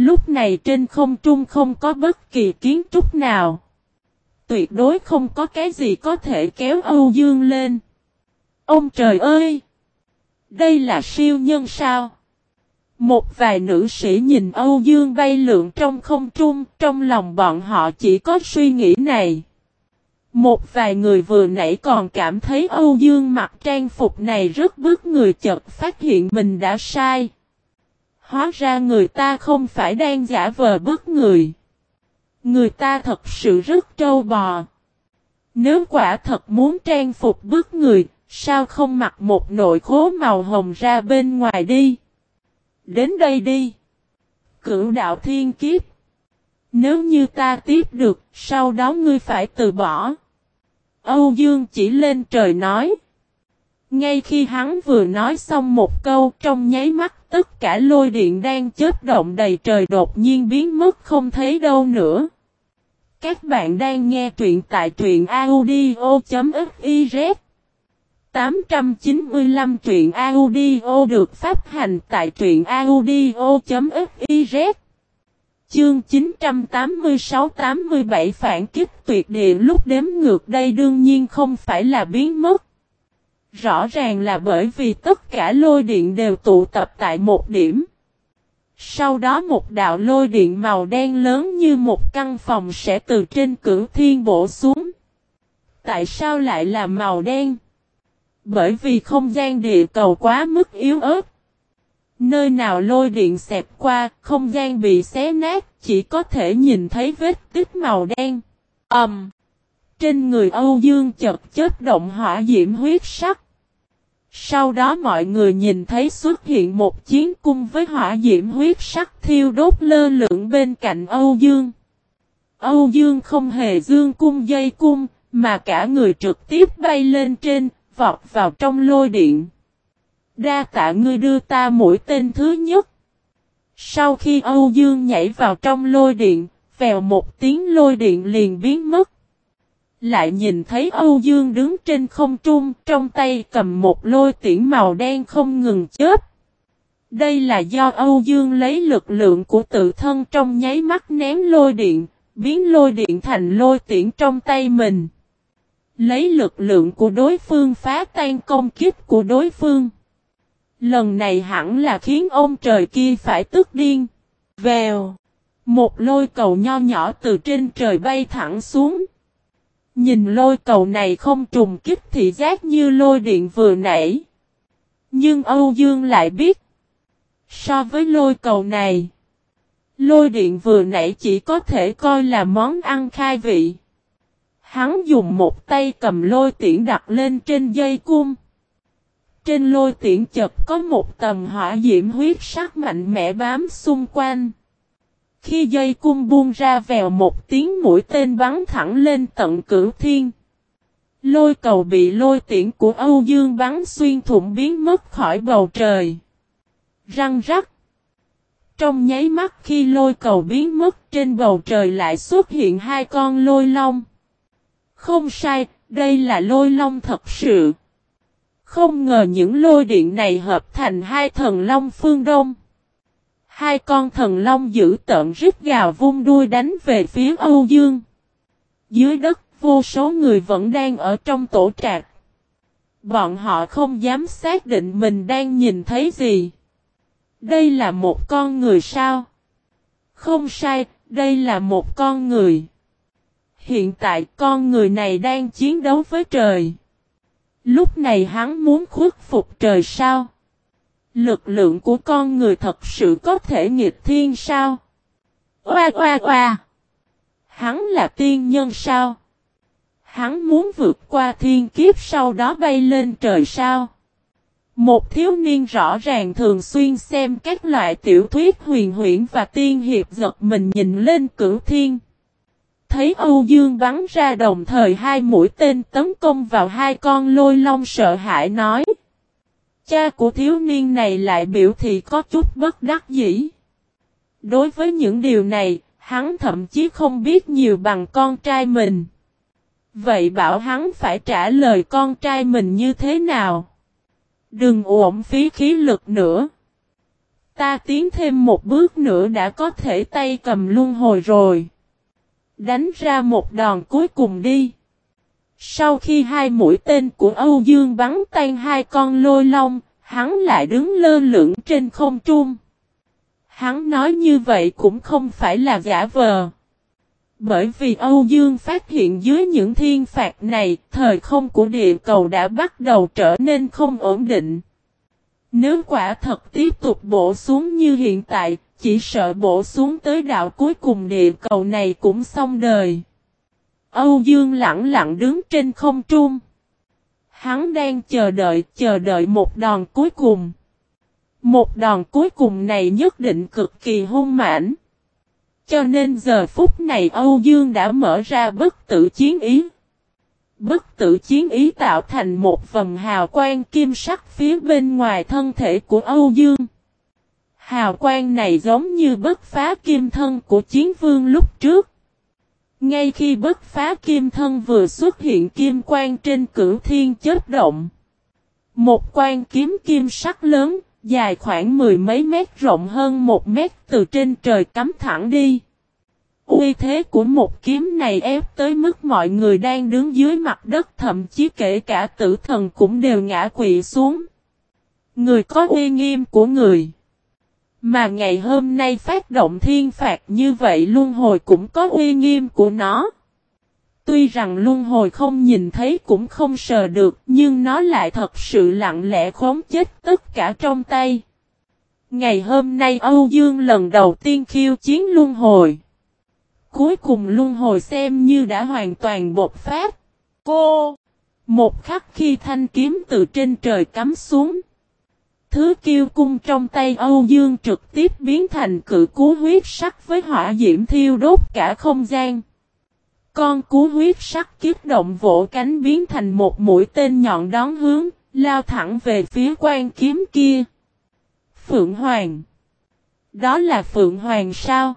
Lúc này trên không trung không có bất kỳ kiến trúc nào. Tuyệt đối không có cái gì có thể kéo Âu Dương lên. Ông trời ơi! Đây là siêu nhân sao? Một vài nữ sĩ nhìn Âu Dương bay lượn trong không trung, trong lòng bọn họ chỉ có suy nghĩ này. Một vài người vừa nãy còn cảm thấy Âu Dương mặc trang phục này rất bức người chợt phát hiện mình đã sai. Hóa ra người ta không phải đang giả vờ bức người. Người ta thật sự rất trâu bò. Nếu quả thật muốn trang phục bức người, sao không mặc một nội khố màu hồng ra bên ngoài đi? Đến đây đi. Cửu đạo thiên kiếp. Nếu như ta tiếp được, sau đó ngươi phải từ bỏ. Âu Dương chỉ lên trời nói. Ngay khi hắn vừa nói xong một câu, trong nháy mắt tất cả lôi điện đang chớp động đầy trời đột nhiên biến mất không thấy đâu nữa. Các bạn đang nghe truyện tại truyện audio.fiz 895 truyện audio được phát hành tại truyện audio.fiz Chương 986-87 phản kích tuyệt địa lúc đếm ngược đây đương nhiên không phải là biến mất. Rõ ràng là bởi vì tất cả lôi điện đều tụ tập tại một điểm. Sau đó một đạo lôi điện màu đen lớn như một căn phòng sẽ từ trên cửu thiên bổ xuống. Tại sao lại là màu đen? Bởi vì không gian địa cầu quá mức yếu ớt. Nơi nào lôi điện xẹp qua, không gian bị xé nát, chỉ có thể nhìn thấy vết tích màu đen. Ầm. Um, trên người Âu Dương chật chết động hỏa diễm huyết sắc. Sau đó mọi người nhìn thấy xuất hiện một chiến cung với hỏa diễm huyết sắc thiêu đốt lơ lửng bên cạnh Âu Dương. Âu Dương không hề dương cung dây cung, mà cả người trực tiếp bay lên trên, vọt vào trong lôi điện. Đa tạ ngươi đưa ta mũi tên thứ nhất. Sau khi Âu Dương nhảy vào trong lôi điện, vèo một tiếng lôi điện liền biến mất. Lại nhìn thấy Âu Dương đứng trên không trung, trong tay cầm một lôi tiễn màu đen không ngừng chớp. Đây là do Âu Dương lấy lực lượng của tự thân trong nháy mắt ném lôi điện, biến lôi điện thành lôi tiễn trong tay mình. Lấy lực lượng của đối phương phá tan công kích của đối phương. Lần này hẳn là khiến ông trời kia phải tức điên. Vèo. Một lôi cầu nho nhỏ từ trên trời bay thẳng xuống. Nhìn lôi cầu này không trùng kích thị giác như lôi điện vừa nãy. Nhưng Âu Dương lại biết. So với lôi cầu này. Lôi điện vừa nãy chỉ có thể coi là món ăn khai vị. Hắn dùng một tay cầm lôi tiễn đặt lên trên dây cung. Trên lôi tiễn chật có một tầng hỏa diễm huyết sắc mạnh mẽ bám xung quanh. Khi dây cung buông ra vèo một tiếng mũi tên bắn thẳng lên tận cửu thiên. Lôi cầu bị lôi tiễn của Âu Dương bắn xuyên thủng biến mất khỏi bầu trời. Răng rắc. Trong nháy mắt khi lôi cầu biến mất trên bầu trời lại xuất hiện hai con lôi long. Không sai, đây là lôi long thật sự. Không ngờ những lôi điện này hợp thành hai thần long phương đông. Hai con thần long giữ tợn rít gào vung đuôi đánh về phía Âu Dương. Dưới đất, vô số người vẫn đang ở trong tổ trạc. Bọn họ không dám xác định mình đang nhìn thấy gì. Đây là một con người sao? Không sai, đây là một con người. Hiện tại con người này đang chiến đấu với trời. Lúc này hắn muốn khuất phục trời sao? Lực lượng của con người thật sự có thể nghịch thiên sao? Oa oa oa! Hắn là tiên nhân sao? Hắn muốn vượt qua thiên kiếp sau đó bay lên trời sao? Một thiếu niên rõ ràng thường xuyên xem các loại tiểu thuyết huyền huyễn và tiên hiệp giật mình nhìn lên cửu thiên. Thấy Âu Dương bắn ra đồng thời hai mũi tên tấn công vào hai con lôi long sợ hãi nói. Cha của thiếu niên này lại biểu thị có chút bất đắc dĩ. Đối với những điều này, hắn thậm chí không biết nhiều bằng con trai mình. Vậy bảo hắn phải trả lời con trai mình như thế nào? Đừng uổng phí khí lực nữa. Ta tiến thêm một bước nữa đã có thể tay cầm luân hồi rồi. Đánh ra một đòn cuối cùng đi. Sau khi hai mũi tên của Âu Dương bắn tan hai con lôi long, hắn lại đứng lơ lửng trên không trung. Hắn nói như vậy cũng không phải là giả vờ. Bởi vì Âu Dương phát hiện dưới những thiên phạt này, thời không của địa cầu đã bắt đầu trở nên không ổn định. Nếu quả thật tiếp tục bổ xuống như hiện tại, chỉ sợ bổ xuống tới đạo cuối cùng địa cầu này cũng xong đời. Âu Dương lặng lặng đứng trên không trung. Hắn đang chờ đợi, chờ đợi một đòn cuối cùng. Một đòn cuối cùng này nhất định cực kỳ hung mãnh. Cho nên giờ phút này Âu Dương đã mở ra bất tử chiến ý. Bất tử chiến ý tạo thành một vầng hào quang kim sắc phía bên ngoài thân thể của Âu Dương. Hào quang này giống như bất phá kim thân của chiến vương lúc trước. Ngay khi bất phá kim thân vừa xuất hiện kim quang trên cửu thiên chết động. Một quan kiếm kim sắc lớn, dài khoảng mười mấy mét rộng hơn một mét từ trên trời cắm thẳng đi. Uy thế của một kiếm này ép tới mức mọi người đang đứng dưới mặt đất thậm chí kể cả tử thần cũng đều ngã quỵ xuống. Người có uy nghiêm của người. Mà ngày hôm nay phát động thiên phạt như vậy luân hồi cũng có uy nghiêm của nó. Tuy rằng luân hồi không nhìn thấy cũng không sờ được, nhưng nó lại thật sự lặng lẽ khống chết tất cả trong tay. Ngày hôm nay Âu Dương lần đầu tiên khiêu chiến luân hồi. Cuối cùng luân hồi xem như đã hoàn toàn bột phát. Cô! Một khắc khi thanh kiếm từ trên trời cắm xuống. Thứ kiêu cung trong tay Âu Dương trực tiếp biến thành cự cú huyết sắc với hỏa diễm thiêu đốt cả không gian. Con cú huyết sắc kiếp động vỗ cánh biến thành một mũi tên nhọn đón hướng, lao thẳng về phía quan kiếm kia. Phượng Hoàng Đó là Phượng Hoàng sao?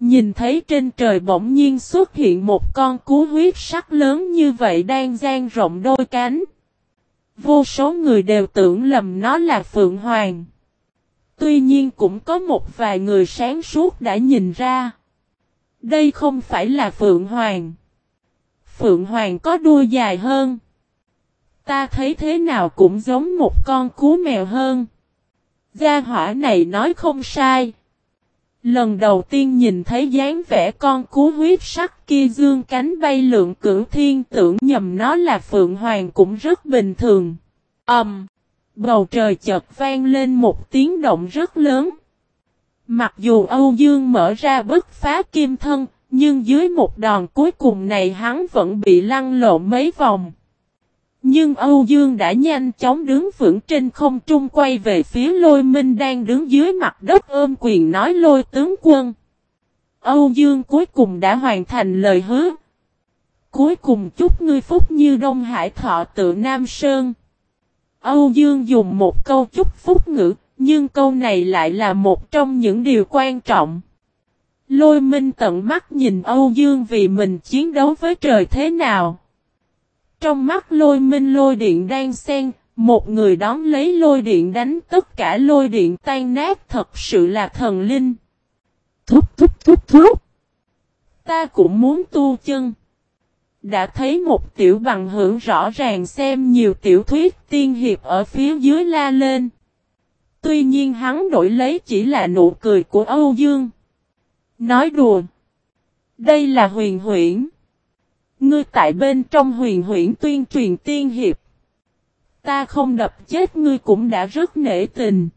Nhìn thấy trên trời bỗng nhiên xuất hiện một con cú huyết sắc lớn như vậy đang gian rộng đôi cánh. Vô số người đều tưởng lầm nó là Phượng Hoàng. Tuy nhiên cũng có một vài người sáng suốt đã nhìn ra. Đây không phải là Phượng Hoàng. Phượng Hoàng có đuôi dài hơn. Ta thấy thế nào cũng giống một con cú mèo hơn. Gia hỏa này nói không sai. Lần đầu tiên nhìn thấy dáng vẻ con cú huyết sắc kia dương cánh bay lượng cửu thiên tưởng nhầm nó là Phượng Hoàng cũng rất bình thường. âm Um, bầu trời chợt vang lên một tiếng động rất lớn. Mặc dù Âu Dương mở ra bức phá kim thân, nhưng dưới một đòn cuối cùng này hắn vẫn bị lăn lộn mấy vòng. Nhưng Âu Dương đã nhanh chóng đứng vững trên không trung quay về phía lôi minh đang đứng dưới mặt đất ôm quyền nói lôi tướng quân. Âu Dương cuối cùng đã hoàn thành lời hứa. Cuối cùng chúc ngươi phúc như Đông Hải thọ tự Nam Sơn. Âu Dương dùng một câu chúc phúc ngữ, nhưng câu này lại là một trong những điều quan trọng. Lôi minh tận mắt nhìn Âu Dương vì mình chiến đấu với trời thế nào. Trong mắt lôi minh lôi điện đang xen, một người đón lấy lôi điện đánh tất cả lôi điện tan nát thật sự là thần linh. Thúc thúc thúc thúc. Ta cũng muốn tu chân. Đã thấy một tiểu bằng hưởng rõ ràng xem nhiều tiểu thuyết tiên hiệp ở phía dưới la lên. Tuy nhiên hắn đổi lấy chỉ là nụ cười của Âu Dương. Nói đùa. Đây là huyền huyễn. Ngươi tại bên trong huyền huyễn tuyên truyền tiên hiệp. Ta không đập chết ngươi cũng đã rất nể tình.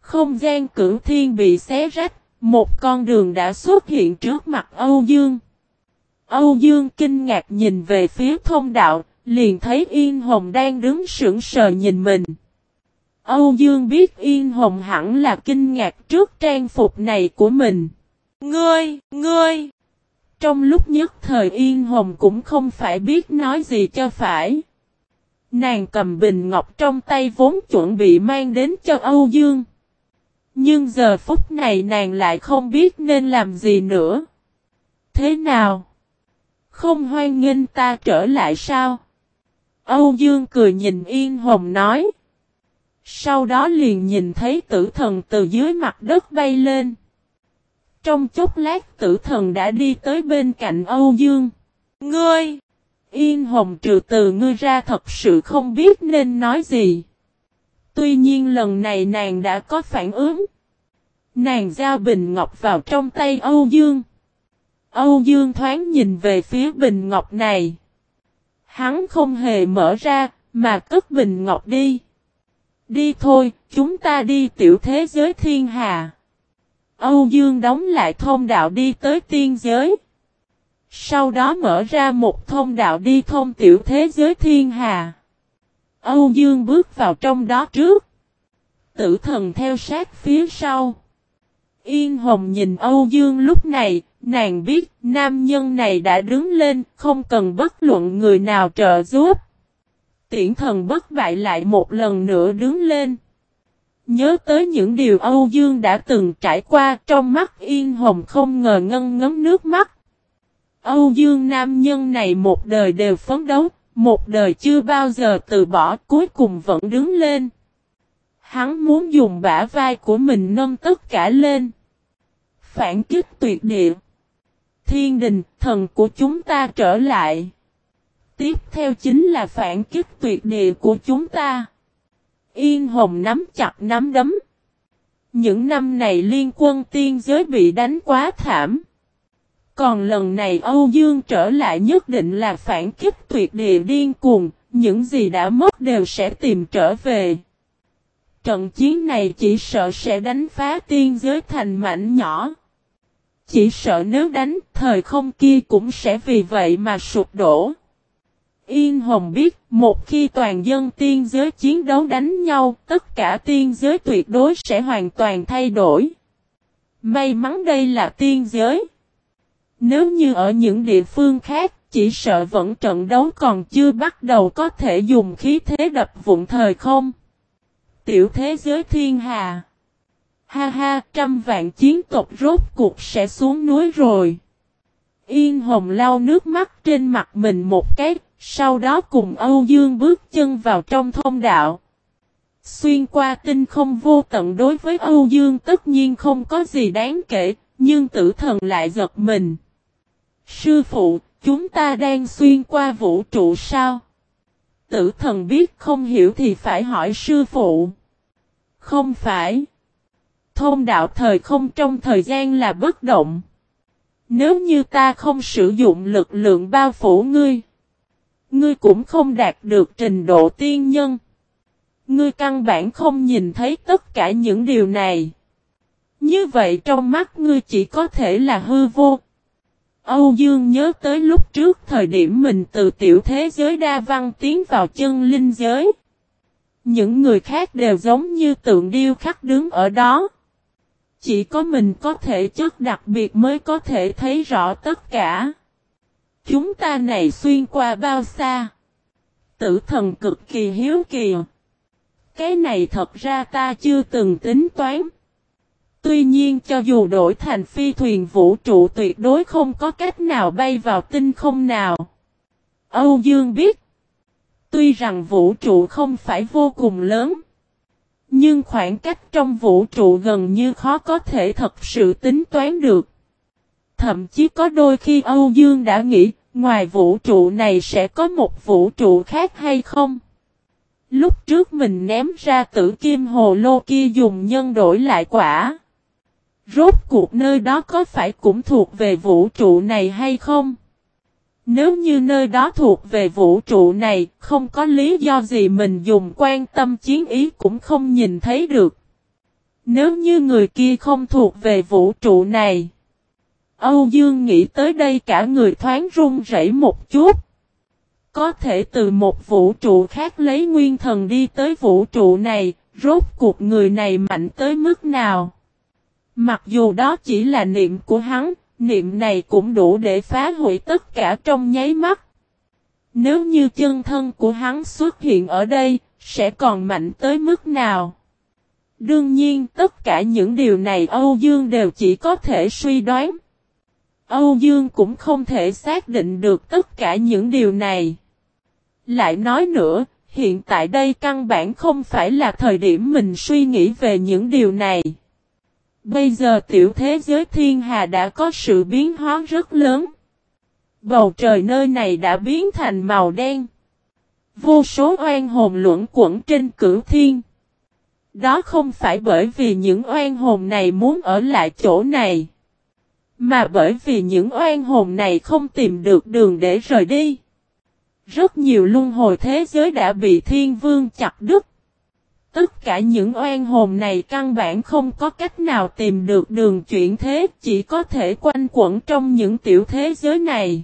Không gian cửu thiên bị xé rách, một con đường đã xuất hiện trước mặt Âu Dương. Âu Dương kinh ngạc nhìn về phía thông đạo, liền thấy Yên Hồng đang đứng sững sờ nhìn mình. Âu Dương biết Yên Hồng hẳn là kinh ngạc trước trang phục này của mình. Ngươi, ngươi! Trong lúc nhất thời Yên Hồng cũng không phải biết nói gì cho phải. Nàng cầm bình ngọc trong tay vốn chuẩn bị mang đến cho Âu Dương. Nhưng giờ phút này nàng lại không biết nên làm gì nữa. Thế nào? Không hoan nghênh ta trở lại sao? Âu Dương cười nhìn Yên Hồng nói. Sau đó liền nhìn thấy tử thần từ dưới mặt đất bay lên. Trong chốc lát tử thần đã đi tới bên cạnh Âu Dương. Ngươi! Yên hồng trừ từ ngươi ra thật sự không biết nên nói gì. Tuy nhiên lần này nàng đã có phản ứng. Nàng giao bình ngọc vào trong tay Âu Dương. Âu Dương thoáng nhìn về phía bình ngọc này. Hắn không hề mở ra, mà cất bình ngọc đi. Đi thôi, chúng ta đi tiểu thế giới thiên hà. Âu Dương đóng lại thông đạo đi tới tiên giới. Sau đó mở ra một thông đạo đi thông tiểu thế giới thiên hà. Âu Dương bước vào trong đó trước. Tử thần theo sát phía sau. Yên Hồng nhìn Âu Dương lúc này, nàng biết nam nhân này đã đứng lên, không cần bất luận người nào trợ giúp. Tiễn thần bất bại lại một lần nữa đứng lên. Nhớ tới những điều Âu Dương đã từng trải qua trong mắt Yên Hồng không ngờ ngân ngấm nước mắt. Âu Dương nam nhân này một đời đều phấn đấu, một đời chưa bao giờ từ bỏ cuối cùng vẫn đứng lên. Hắn muốn dùng bả vai của mình nâng tất cả lên. Phản kích tuyệt địa. Thiên đình, thần của chúng ta trở lại. Tiếp theo chính là phản kích tuyệt địa của chúng ta. Yên Hồng nắm chặt nắm đấm. Những năm này liên quân tiên giới bị đánh quá thảm. Còn lần này Âu Dương trở lại nhất định là phản kích tuyệt địa điên cuồng, những gì đã mất đều sẽ tìm trở về. Trận chiến này chỉ sợ sẽ đánh phá tiên giới thành mảnh nhỏ. Chỉ sợ nếu đánh, thời không kia cũng sẽ vì vậy mà sụp đổ. Yên Hồng biết, một khi toàn dân tiên giới chiến đấu đánh nhau, tất cả tiên giới tuyệt đối sẽ hoàn toàn thay đổi. May mắn đây là tiên giới. Nếu như ở những địa phương khác, chỉ sợ vẫn trận đấu còn chưa bắt đầu có thể dùng khí thế đập vụn thời không. Tiểu thế giới thiên hà. Ha ha, trăm vạn chiến tộc rốt cuộc sẽ xuống núi rồi. Yên Hồng lau nước mắt trên mặt mình một cái, sau đó cùng Âu Dương bước chân vào trong thông đạo. Xuyên qua tinh không vô tận đối với Âu Dương tất nhiên không có gì đáng kể, nhưng tử thần lại giật mình. Sư phụ, chúng ta đang xuyên qua vũ trụ sao? Tử thần biết không hiểu thì phải hỏi sư phụ. Không phải. Thông đạo thời không trong thời gian là bất động. Nếu như ta không sử dụng lực lượng bao phủ ngươi, ngươi cũng không đạt được trình độ tiên nhân. Ngươi căn bản không nhìn thấy tất cả những điều này. Như vậy trong mắt ngươi chỉ có thể là hư vô. Âu Dương nhớ tới lúc trước thời điểm mình từ tiểu thế giới đa văn tiến vào chân linh giới. Những người khác đều giống như tượng điêu khắc đứng ở đó. Chỉ có mình có thể chất đặc biệt mới có thể thấy rõ tất cả. Chúng ta này xuyên qua bao xa? Tử thần cực kỳ hiếu kỳ. Cái này thật ra ta chưa từng tính toán. Tuy nhiên cho dù đổi thành phi thuyền vũ trụ tuyệt đối không có cách nào bay vào tinh không nào. Âu Dương biết. Tuy rằng vũ trụ không phải vô cùng lớn. Nhưng khoảng cách trong vũ trụ gần như khó có thể thật sự tính toán được. Thậm chí có đôi khi Âu Dương đã nghĩ, ngoài vũ trụ này sẽ có một vũ trụ khác hay không? Lúc trước mình ném ra tử kim hồ lô kia dùng nhân đổi lại quả. Rốt cuộc nơi đó có phải cũng thuộc về vũ trụ này hay không? Nếu như nơi đó thuộc về vũ trụ này, không có lý do gì mình dùng quan tâm chiến ý cũng không nhìn thấy được. Nếu như người kia không thuộc về vũ trụ này. Âu Dương nghĩ tới đây cả người thoáng run rẩy một chút. Có thể từ một vũ trụ khác lấy nguyên thần đi tới vũ trụ này, rốt cuộc người này mạnh tới mức nào? Mặc dù đó chỉ là niệm của hắn, niệm này cũng đủ để phá hủy tất cả trong nháy mắt. Nếu như chân thân của hắn xuất hiện ở đây, sẽ còn mạnh tới mức nào? Đương nhiên tất cả những điều này Âu Dương đều chỉ có thể suy đoán. Âu Dương cũng không thể xác định được tất cả những điều này. Lại nói nữa, hiện tại đây căn bản không phải là thời điểm mình suy nghĩ về những điều này. Bây giờ tiểu thế giới thiên hà đã có sự biến hóa rất lớn. Bầu trời nơi này đã biến thành màu đen. Vô số oan hồn luẩn quẩn trên cửu thiên. Đó không phải bởi vì những oan hồn này muốn ở lại chỗ này. Mà bởi vì những oan hồn này không tìm được đường để rời đi. Rất nhiều luân hồi thế giới đã bị thiên vương chặt đứt. Tất cả những oan hồn này căn bản không có cách nào tìm được đường chuyển thế, chỉ có thể quanh quẩn trong những tiểu thế giới này.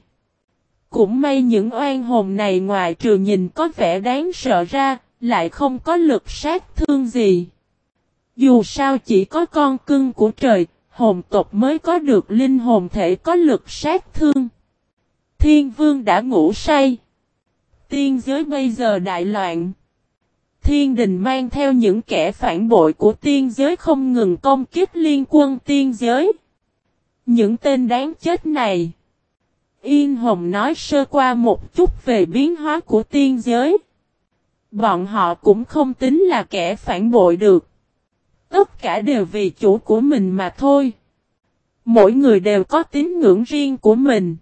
Cũng may những oan hồn này ngoài trừ nhìn có vẻ đáng sợ ra, lại không có lực sát thương gì. Dù sao chỉ có con cưng của trời, hồn tộc mới có được linh hồn thể có lực sát thương. Thiên vương đã ngủ say. Tiên giới bây giờ đại loạn. Thiên đình mang theo những kẻ phản bội của tiên giới không ngừng công kích liên quân tiên giới. Những tên đáng chết này. Yên Hồng nói sơ qua một chút về biến hóa của tiên giới. Bọn họ cũng không tính là kẻ phản bội được. Tất cả đều vì chủ của mình mà thôi. Mỗi người đều có tín ngưỡng riêng của mình.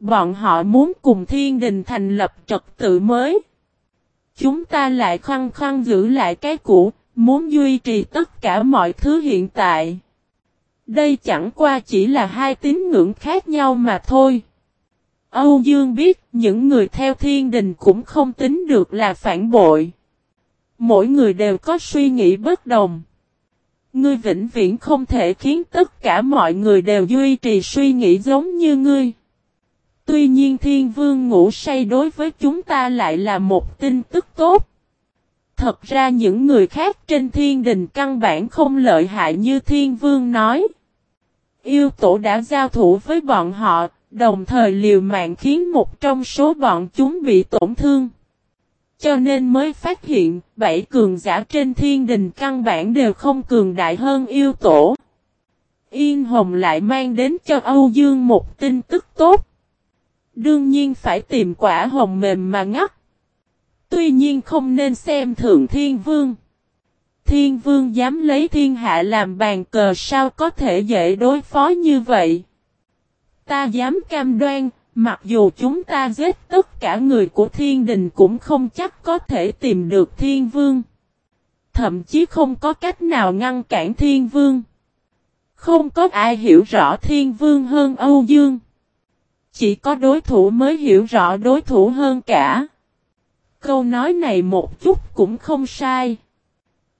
Bọn họ muốn cùng thiên đình thành lập trật tự mới. Chúng ta lại khăng khăng giữ lại cái cũ, muốn duy trì tất cả mọi thứ hiện tại. Đây chẳng qua chỉ là hai tín ngưỡng khác nhau mà thôi. Âu Dương biết những người theo thiên đình cũng không tính được là phản bội. Mỗi người đều có suy nghĩ bất đồng. Ngươi vĩnh viễn không thể khiến tất cả mọi người đều duy trì suy nghĩ giống như ngươi. Tuy nhiên thiên vương ngủ say đối với chúng ta lại là một tin tức tốt. Thật ra những người khác trên thiên đình căn bản không lợi hại như thiên vương nói. Yêu tổ đã giao thủ với bọn họ, đồng thời liều mạng khiến một trong số bọn chúng bị tổn thương. Cho nên mới phát hiện, bảy cường giả trên thiên đình căn bản đều không cường đại hơn yêu tổ. Yên Hồng lại mang đến cho Âu Dương một tin tức tốt. Đương nhiên phải tìm quả hồng mềm mà ngắt. Tuy nhiên không nên xem thượng thiên vương. Thiên vương dám lấy thiên hạ làm bàn cờ sao có thể dễ đối phó như vậy. Ta dám cam đoan, mặc dù chúng ta giết tất cả người của thiên đình cũng không chắc có thể tìm được thiên vương. Thậm chí không có cách nào ngăn cản thiên vương. Không có ai hiểu rõ thiên vương hơn Âu Dương. Chỉ có đối thủ mới hiểu rõ đối thủ hơn cả. Câu nói này một chút cũng không sai.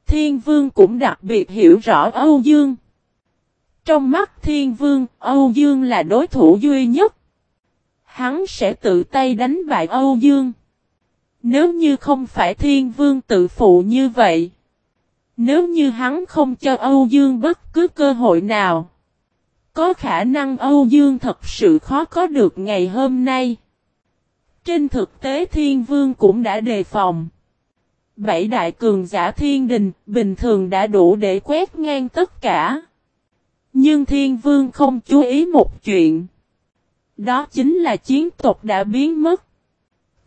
Thiên vương cũng đặc biệt hiểu rõ Âu Dương. Trong mắt thiên vương, Âu Dương là đối thủ duy nhất. Hắn sẽ tự tay đánh bại Âu Dương. Nếu như không phải thiên vương tự phụ như vậy. Nếu như hắn không cho Âu Dương bất cứ cơ hội nào. Có khả năng Âu Dương thật sự khó có được ngày hôm nay. Trên thực tế thiên vương cũng đã đề phòng. Bảy đại cường giả thiên đình bình thường đã đủ để quét ngang tất cả. Nhưng thiên vương không chú ý một chuyện. Đó chính là chiến tộc đã biến mất.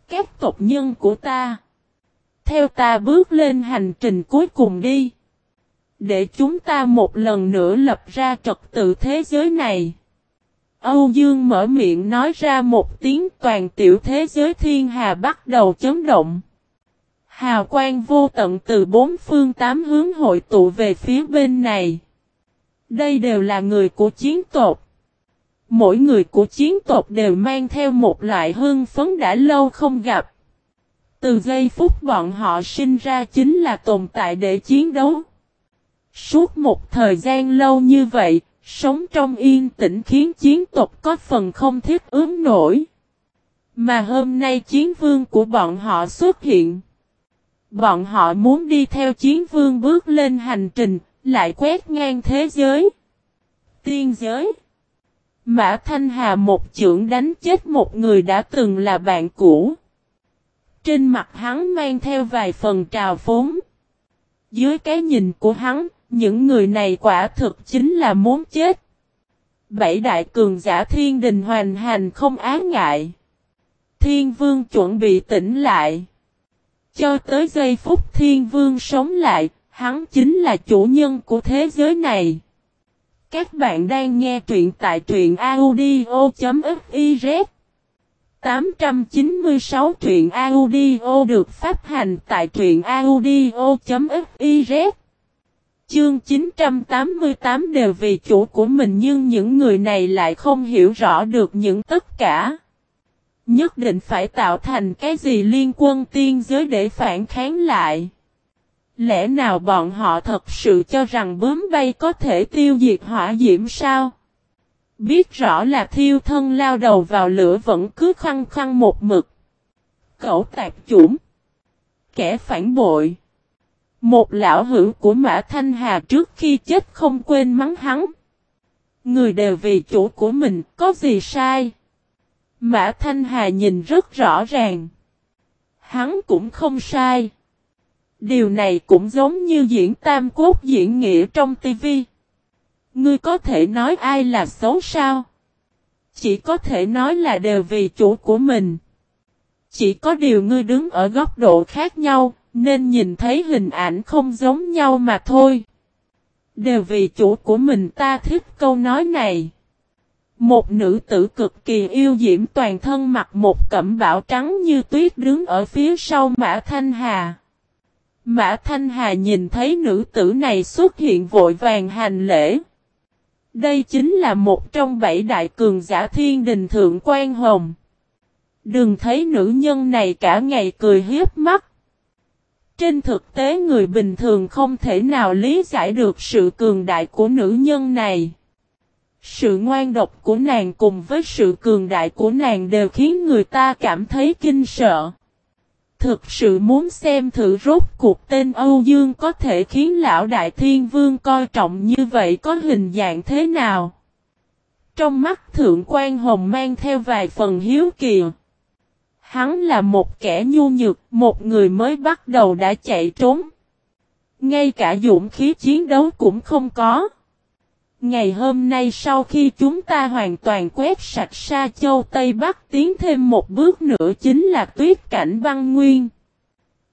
Các tộc nhân của ta. Theo ta bước lên hành trình cuối cùng đi. Để chúng ta một lần nữa lập ra trật tự thế giới này. Âu Dương mở miệng nói ra một tiếng toàn tiểu thế giới thiên hà bắt đầu chấn động. Hào quang vô tận từ bốn phương tám hướng hội tụ về phía bên này. Đây đều là người của chiến tộc. Mỗi người của chiến tộc đều mang theo một loại hương phấn đã lâu không gặp. Từ giây phút bọn họ sinh ra chính là tồn tại để chiến đấu. Suốt một thời gian lâu như vậy, sống trong yên tĩnh khiến chiến tộc có phần không thiết ướm nổi. Mà hôm nay chiến vương của bọn họ xuất hiện. Bọn họ muốn đi theo chiến vương bước lên hành trình, lại quét ngang thế giới. Tiên giới. Mã Thanh Hà một chưởng đánh chết một người đã từng là bạn cũ. Trên mặt hắn mang theo vài phần trào phúng. Dưới cái nhìn của hắn, những người này quả thực chính là muốn chết. Bảy đại cường giả thiên đình hoàn hành không á ngại. Thiên vương chuẩn bị tỉnh lại. Cho tới giây phút thiên vương sống lại, hắn chính là chủ nhân của thế giới này. Các bạn đang nghe truyện tại truyện audio.fiz 896 truyện audio được phát hành tại truyện audio.fiz Chương 988 đều vì chủ của mình nhưng những người này lại không hiểu rõ được những tất cả. Nhất định phải tạo thành cái gì liên quân tiên giới để phản kháng lại. Lẽ nào bọn họ thật sự cho rằng bướm bay có thể tiêu diệt hỏa diễm sao? Biết rõ là thiêu thân lao đầu vào lửa vẫn cứ khăng khăng một mực. Cậu tạc chủng. Kẻ phản bội. Một lão hữu của Mã Thanh Hà trước khi chết không quên mắng hắn. Người đều vì chủ của mình, có gì sai? Mã Thanh Hà nhìn rất rõ ràng. Hắn cũng không sai. Điều này cũng giống như diễn tam cốt diễn nghĩa trong tivi. Ngươi có thể nói ai là xấu sao? Chỉ có thể nói là đều vì chủ của mình. Chỉ có điều ngươi đứng ở góc độ khác nhau, nên nhìn thấy hình ảnh không giống nhau mà thôi. Đều vì chủ của mình ta thích câu nói này. Một nữ tử cực kỳ yêu diễm toàn thân mặc một cẩm bảo trắng như tuyết đứng ở phía sau Mã Thanh Hà. Mã Thanh Hà nhìn thấy nữ tử này xuất hiện vội vàng hành lễ. Đây chính là một trong bảy đại cường giả thiên đình thượng quan hồng. Đừng thấy nữ nhân này cả ngày cười hiếp mắt. Trên thực tế người bình thường không thể nào lý giải được sự cường đại của nữ nhân này. Sự ngoan độc của nàng cùng với sự cường đại của nàng đều khiến người ta cảm thấy kinh sợ. Thực sự muốn xem thử rốt cuộc tên Âu Dương có thể khiến lão đại thiên vương coi trọng như vậy có hình dạng thế nào. Trong mắt thượng quan hồng mang theo vài phần hiếu kỳ. Hắn là một kẻ nhu nhược, một người mới bắt đầu đã chạy trốn. Ngay cả dũng khí chiến đấu cũng không có. Ngày hôm nay sau khi chúng ta hoàn toàn quét sạch Sa Châu Tây Bắc tiến thêm một bước nữa chính là tuyết cảnh băng nguyên.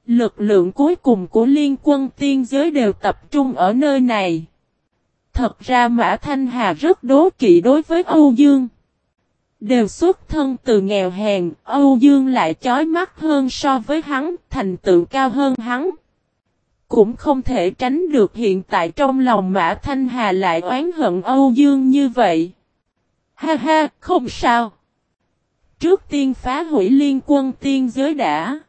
Lực lượng cuối cùng của liên quân tiên giới đều tập trung ở nơi này. Thật ra Mã Thanh Hà rất đố kỵ đối với Âu Dương. Đều xuất thân từ nghèo hèn, Âu Dương lại chói mắt hơn so với hắn, thành tựu cao hơn hắn. Cũng không thể tránh được hiện tại trong lòng Mã Thanh Hà lại oán hận Âu Dương như vậy. Ha ha, không sao. Trước tiên phá hủy liên quân tiên giới đã.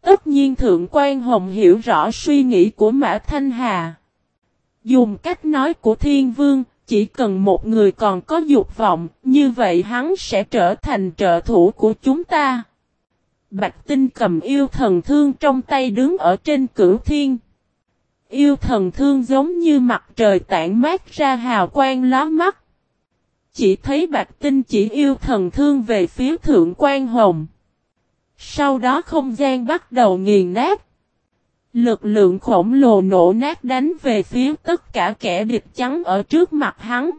Tất nhiên Thượng quan Hồng hiểu rõ suy nghĩ của Mã Thanh Hà. Dùng cách nói của Thiên Vương, chỉ cần một người còn có dục vọng, như vậy hắn sẽ trở thành trợ thủ của chúng ta. Bạch Tinh cầm yêu thần thương trong tay đứng ở trên cửu thiên. Yêu thần thương giống như mặt trời tản mát ra hào quang lóa mắt. Chỉ thấy Bạch Tinh chỉ yêu thần thương về phía thượng quan hồng. Sau đó không gian bắt đầu nghiền nát. Lực lượng khổng lồ nổ nát đánh về phía tất cả kẻ địch trắng ở trước mặt hắn.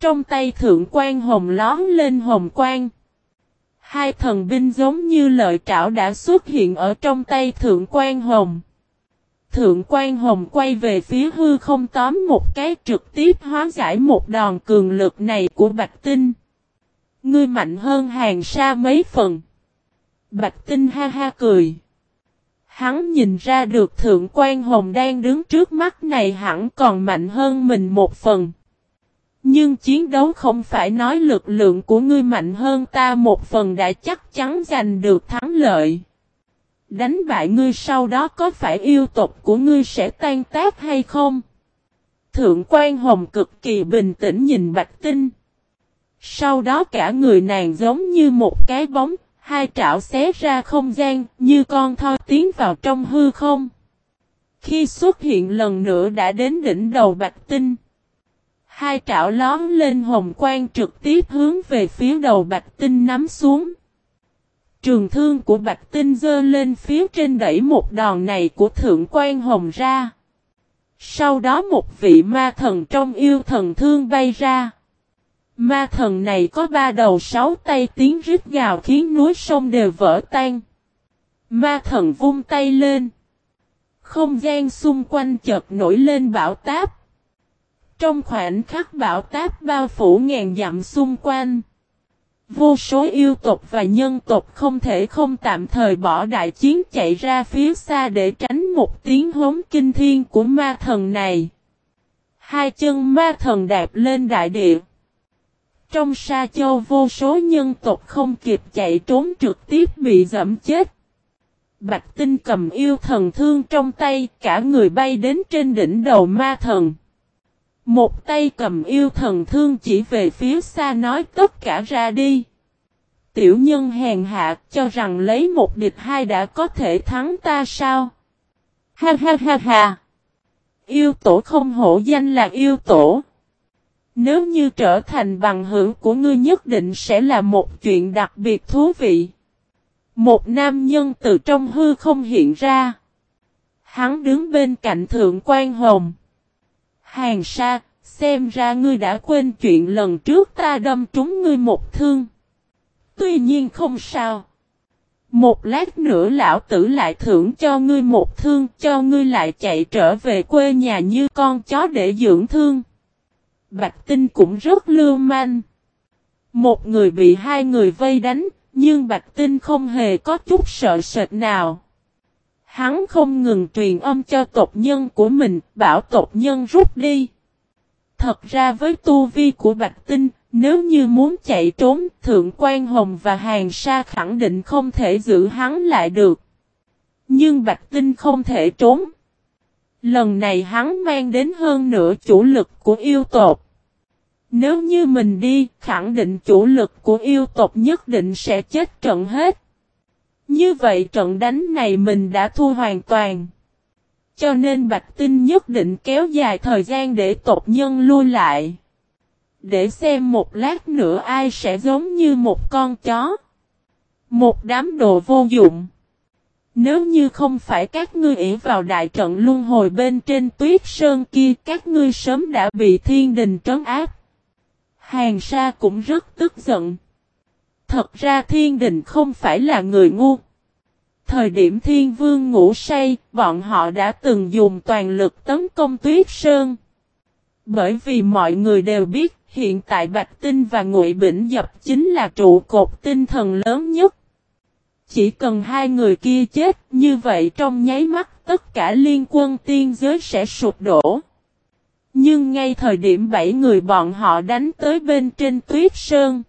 Trong tay thượng quan hồng lón lên hồng quang. Hai thần binh giống như lợi trảo đã xuất hiện ở trong tay thượng quan hồng. Thượng quan hồng quay về phía hư không tóm một cái trực tiếp hóa giải một đòn cường lực này của Bạch Tinh. Ngươi mạnh hơn hàng xa mấy phần. Bạch Tinh ha ha cười. Hắn nhìn ra được Thượng quan Hồng đang đứng trước mắt này hẳn còn mạnh hơn mình một phần. Nhưng chiến đấu không phải nói lực lượng của ngươi mạnh hơn ta một phần đã chắc chắn giành được thắng lợi. Đánh bại ngươi sau đó có phải yêu tộc của ngươi sẽ tan tác hay không? Thượng quan Hồng cực kỳ bình tĩnh nhìn Bạch Tinh. Sau đó cả người nàng giống như một cái bóng, hai trảo xé ra không gian, như con thoi tiến vào trong hư không. Khi xuất hiện lần nữa đã đến đỉnh đầu Bạch Tinh. Hai trảo lón lên hồng quang trực tiếp hướng về phía đầu Bạch Tinh nắm xuống. Trường thương của Bạch Tinh dơ lên phía trên đẩy một đòn này của Thượng quan Hồng ra. Sau đó một vị ma thần trong yêu thần thương bay ra. Ma thần này có ba đầu sáu tay tiếng rít gào khiến núi sông đều vỡ tan. Ma thần vung tay lên. Không gian xung quanh chợt nổi lên bão táp. Trong khoảnh khắc bão táp bao phủ ngàn dặm xung quanh. Vô số yêu tộc và nhân tộc không thể không tạm thời bỏ đại chiến chạy ra phía xa để tránh một tiếng hống kinh thiên của ma thần này. Hai chân ma thần đạp lên đại địa. Trong sa châu vô số nhân tộc không kịp chạy trốn trực tiếp bị dẫm chết. Bạch tinh cầm yêu thần thương trong tay, cả người bay đến trên đỉnh đầu ma thần. Một tay cầm yêu thần thương chỉ về phía xa nói tất cả ra đi. Tiểu nhân hèn hạ cho rằng lấy một địch hai đã có thể thắng ta sao? Ha ha ha ha! Yêu tổ không hổ danh là yêu tổ. Nếu như trở thành bằng hữu của ngươi nhất định sẽ là một chuyện đặc biệt thú vị. Một nam nhân từ trong hư không hiện ra. Hắn đứng bên cạnh thượng quan hồng. Hàng sa, xem ra ngươi đã quên chuyện lần trước ta đâm trúng ngươi một thương. Tuy nhiên không sao. Một lát nữa lão tử lại thưởng cho ngươi một thương cho ngươi lại chạy trở về quê nhà như con chó để dưỡng thương. Bạch Tinh cũng rất lưu manh. Một người bị hai người vây đánh, nhưng Bạch Tinh không hề có chút sợ sệt nào. Hắn không ngừng truyền âm cho tộc nhân của mình, bảo tộc nhân rút đi. Thật ra với tu vi của Bạch Tinh, nếu như muốn chạy trốn, Thượng quan Hồng và Hàng Sa khẳng định không thể giữ hắn lại được. Nhưng Bạch Tinh không thể trốn. Lần này hắn mang đến hơn nửa chủ lực của yêu tộc. Nếu như mình đi, khẳng định chủ lực của yêu tộc nhất định sẽ chết trận hết. Như vậy trận đánh này mình đã thua hoàn toàn. Cho nên Bạch Tinh nhất định kéo dài thời gian để tộc nhân lui lại. Để xem một lát nữa ai sẽ giống như một con chó. Một đám đồ vô dụng. Nếu như không phải các ngươi ỷ vào đại trận luân hồi bên trên tuyết sơn kia, các ngươi sớm đã bị thiên đình trấn áp. Hàng sa cũng rất tức giận. Thật ra thiên đình không phải là người ngu. Thời điểm thiên vương ngủ say, bọn họ đã từng dùng toàn lực tấn công tuyết sơn. Bởi vì mọi người đều biết, hiện tại Bạch Tinh và Ngụy Bỉnh Dập chính là trụ cột tinh thần lớn nhất. Chỉ cần hai người kia chết, như vậy trong nháy mắt tất cả liên quân tiên giới sẽ sụp đổ. Nhưng ngay thời điểm bảy người bọn họ đánh tới bên trên tuyết sơn.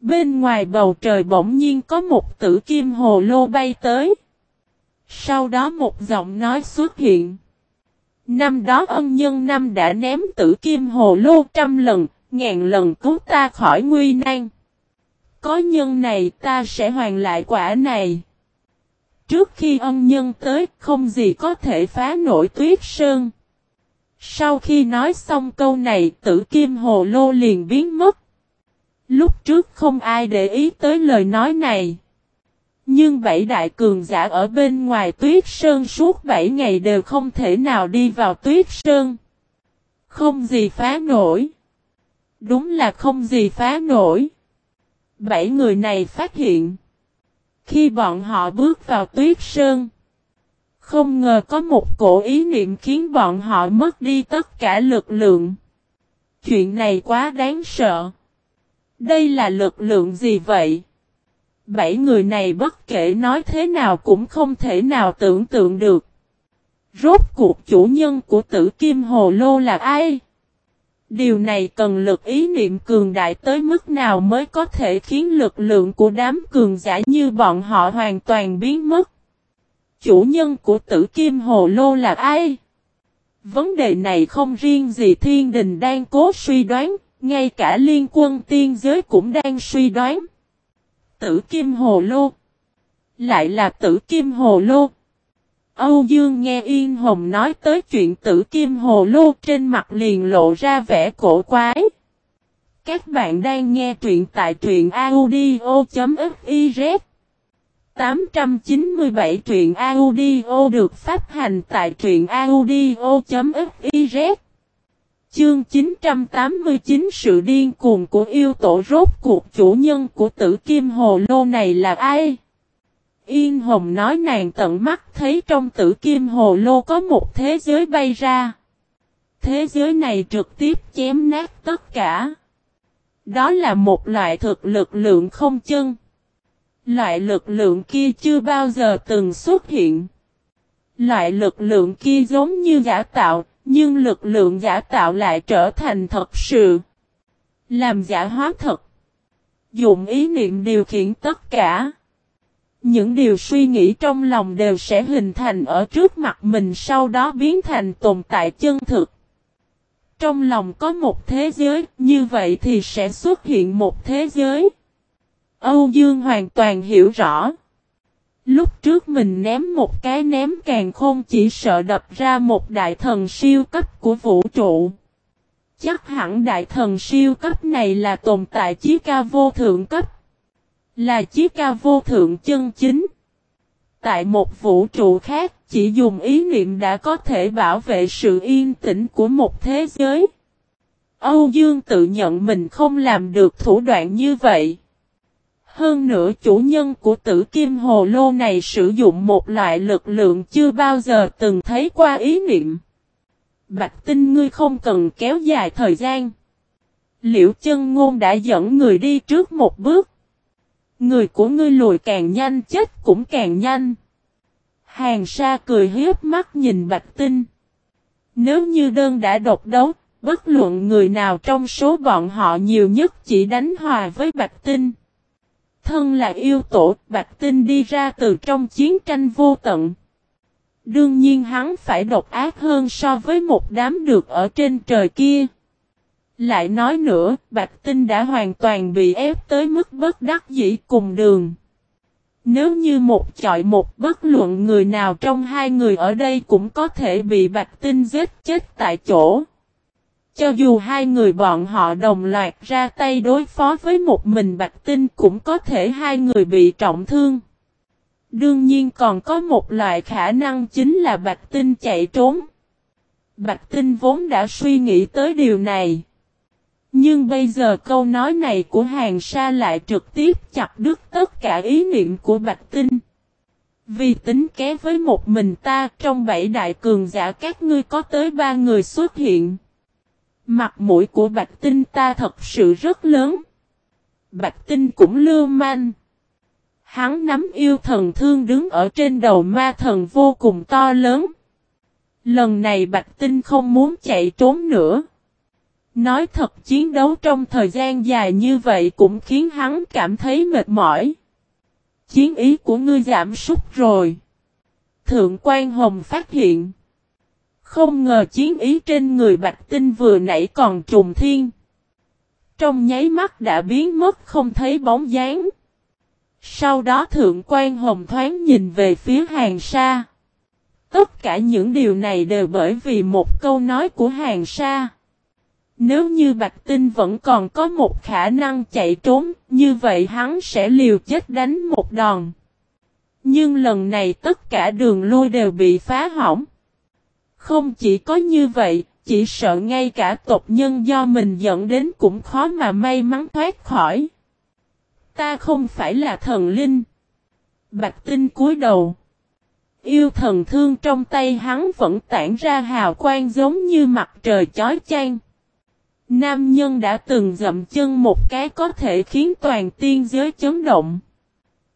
Bên ngoài bầu trời bỗng nhiên có một tử kim hồ lô bay tới. Sau đó một giọng nói xuất hiện. Năm đó ân nhân năm đã ném tử kim hồ lô trăm lần, ngàn lần cứu ta khỏi nguy nan. Có nhân này ta sẽ hoàn lại quả này. Trước khi ân nhân tới không gì có thể phá nổi tuyết sơn. Sau khi nói xong câu này tử kim hồ lô liền biến mất. Lúc trước không ai để ý tới lời nói này. Nhưng bảy đại cường giả ở bên ngoài tuyết sơn suốt bảy ngày đều không thể nào đi vào tuyết sơn. Không gì phá nổi. Đúng là không gì phá nổi. Bảy người này phát hiện. Khi bọn họ bước vào tuyết sơn. Không ngờ có một cổ ý niệm khiến bọn họ mất đi tất cả lực lượng. Chuyện này quá đáng sợ. Đây là lực lượng gì vậy? Bảy người này bất kể nói thế nào cũng không thể nào tưởng tượng được. Rốt cuộc chủ nhân của tử kim hồ lô là ai? Điều này cần lực ý niệm cường đại tới mức nào mới có thể khiến lực lượng của đám cường giả như bọn họ hoàn toàn biến mất. Chủ nhân của tử kim hồ lô là ai? Vấn đề này không riêng gì thiên đình đang cố suy đoán, ngay cả liên quân tiên giới cũng đang suy đoán. Tử kim hồ lô Lại là tử kim hồ lô Âu Dương nghe Yên Hồng nói tới chuyện tử kim hồ lô trên mặt liền lộ ra vẻ cổ quái. Các bạn đang nghe truyện tại truyện audio.fiz 897 truyện audio được phát hành tại truyện audio.fiz Chương 989 Sự điên cuồng của yêu tổ rốt cuộc chủ nhân của tử kim hồ lô này là ai? Yên Hồng nói nàng tận mắt thấy trong tử kim hồ lô có một thế giới bay ra. Thế giới này trực tiếp chém nát tất cả. Đó là một loại thực lực lượng không chân. Loại lực lượng kia chưa bao giờ từng xuất hiện. Loại lực lượng kia giống như giả tạo, nhưng lực lượng giả tạo lại trở thành thật sự. Làm giả hóa thật. Dụng ý niệm điều khiển tất cả. Những điều suy nghĩ trong lòng đều sẽ hình thành ở trước mặt mình sau đó biến thành tồn tại chân thực. Trong lòng có một thế giới, như vậy thì sẽ xuất hiện một thế giới. Âu Dương hoàn toàn hiểu rõ. Lúc trước mình ném một cái ném càng không chỉ sợ đập ra một đại thần siêu cấp của vũ trụ. Chắc hẳn đại thần siêu cấp này là tồn tại chí ca vô thượng cấp. Là chí ca vô thượng chân chính. Tại một vũ trụ khác, chỉ dùng ý niệm đã có thể bảo vệ sự yên tĩnh của một thế giới. Âu Dương tự nhận mình không làm được thủ đoạn như vậy. Hơn nữa chủ nhân của tử kim hồ lô này sử dụng một loại lực lượng chưa bao giờ từng thấy qua ý niệm. Bạch tinh ngươi không cần kéo dài thời gian. Liễu chân ngôn đã dẫn người đi trước một bước. Người của ngươi lùi càng nhanh chết cũng càng nhanh. Hàng sa cười hiếp mắt nhìn bạch tinh. Nếu như đơn đã độc đấu, bất luận người nào trong số bọn họ nhiều nhất chỉ đánh hòa với bạch tinh. Thân là yêu tổ, bạch tinh đi ra từ trong chiến tranh vô tận. Đương nhiên hắn phải độc ác hơn so với một đám được ở trên trời kia. Lại nói nữa, Bạch Tinh đã hoàn toàn bị ép tới mức bất đắc dĩ cùng đường. Nếu như một chọi một bất luận người nào trong hai người ở đây cũng có thể bị Bạch Tinh giết chết tại chỗ. Cho dù hai người bọn họ đồng loạt ra tay đối phó với một mình Bạch Tinh cũng có thể hai người bị trọng thương. Đương nhiên còn có một loại khả năng chính là Bạch Tinh chạy trốn. Bạch Tinh vốn đã suy nghĩ tới điều này. Nhưng bây giờ câu nói này của hàng sa lại trực tiếp chặt đứt tất cả ý niệm của Bạch Tinh. Vì tính ké với một mình ta trong bảy đại cường giả các ngươi có tới ba người xuất hiện. Mặt mũi của Bạch Tinh ta thật sự rất lớn. Bạch Tinh cũng lưu manh. Hắn nắm yêu thần thương đứng ở trên đầu ma thần vô cùng to lớn. Lần này Bạch Tinh không muốn chạy trốn nữa. Nói thật chiến đấu trong thời gian dài như vậy cũng khiến hắn cảm thấy mệt mỏi. Chiến ý của ngươi giảm sút rồi. Thượng quan Hồng phát hiện. Không ngờ chiến ý trên người Bạch Tinh vừa nãy còn trùng thiên. Trong nháy mắt đã biến mất không thấy bóng dáng. Sau đó Thượng quan Hồng thoáng nhìn về phía hàng xa Tất cả những điều này đều bởi vì một câu nói của hàng xa Nếu như Bạch Tinh vẫn còn có một khả năng chạy trốn, như vậy hắn sẽ liều chết đánh một đòn. Nhưng lần này tất cả đường lui đều bị phá hỏng. Không chỉ có như vậy, chỉ sợ ngay cả tộc nhân do mình dẫn đến cũng khó mà may mắn thoát khỏi. Ta không phải là thần linh. Bạch tinh cúi đầu. Yêu thần thương trong tay hắn vẫn tản ra hào quang giống như mặt trời chói chang. Nam nhân đã từng dậm chân một cái có thể khiến toàn tiên giới chấn động.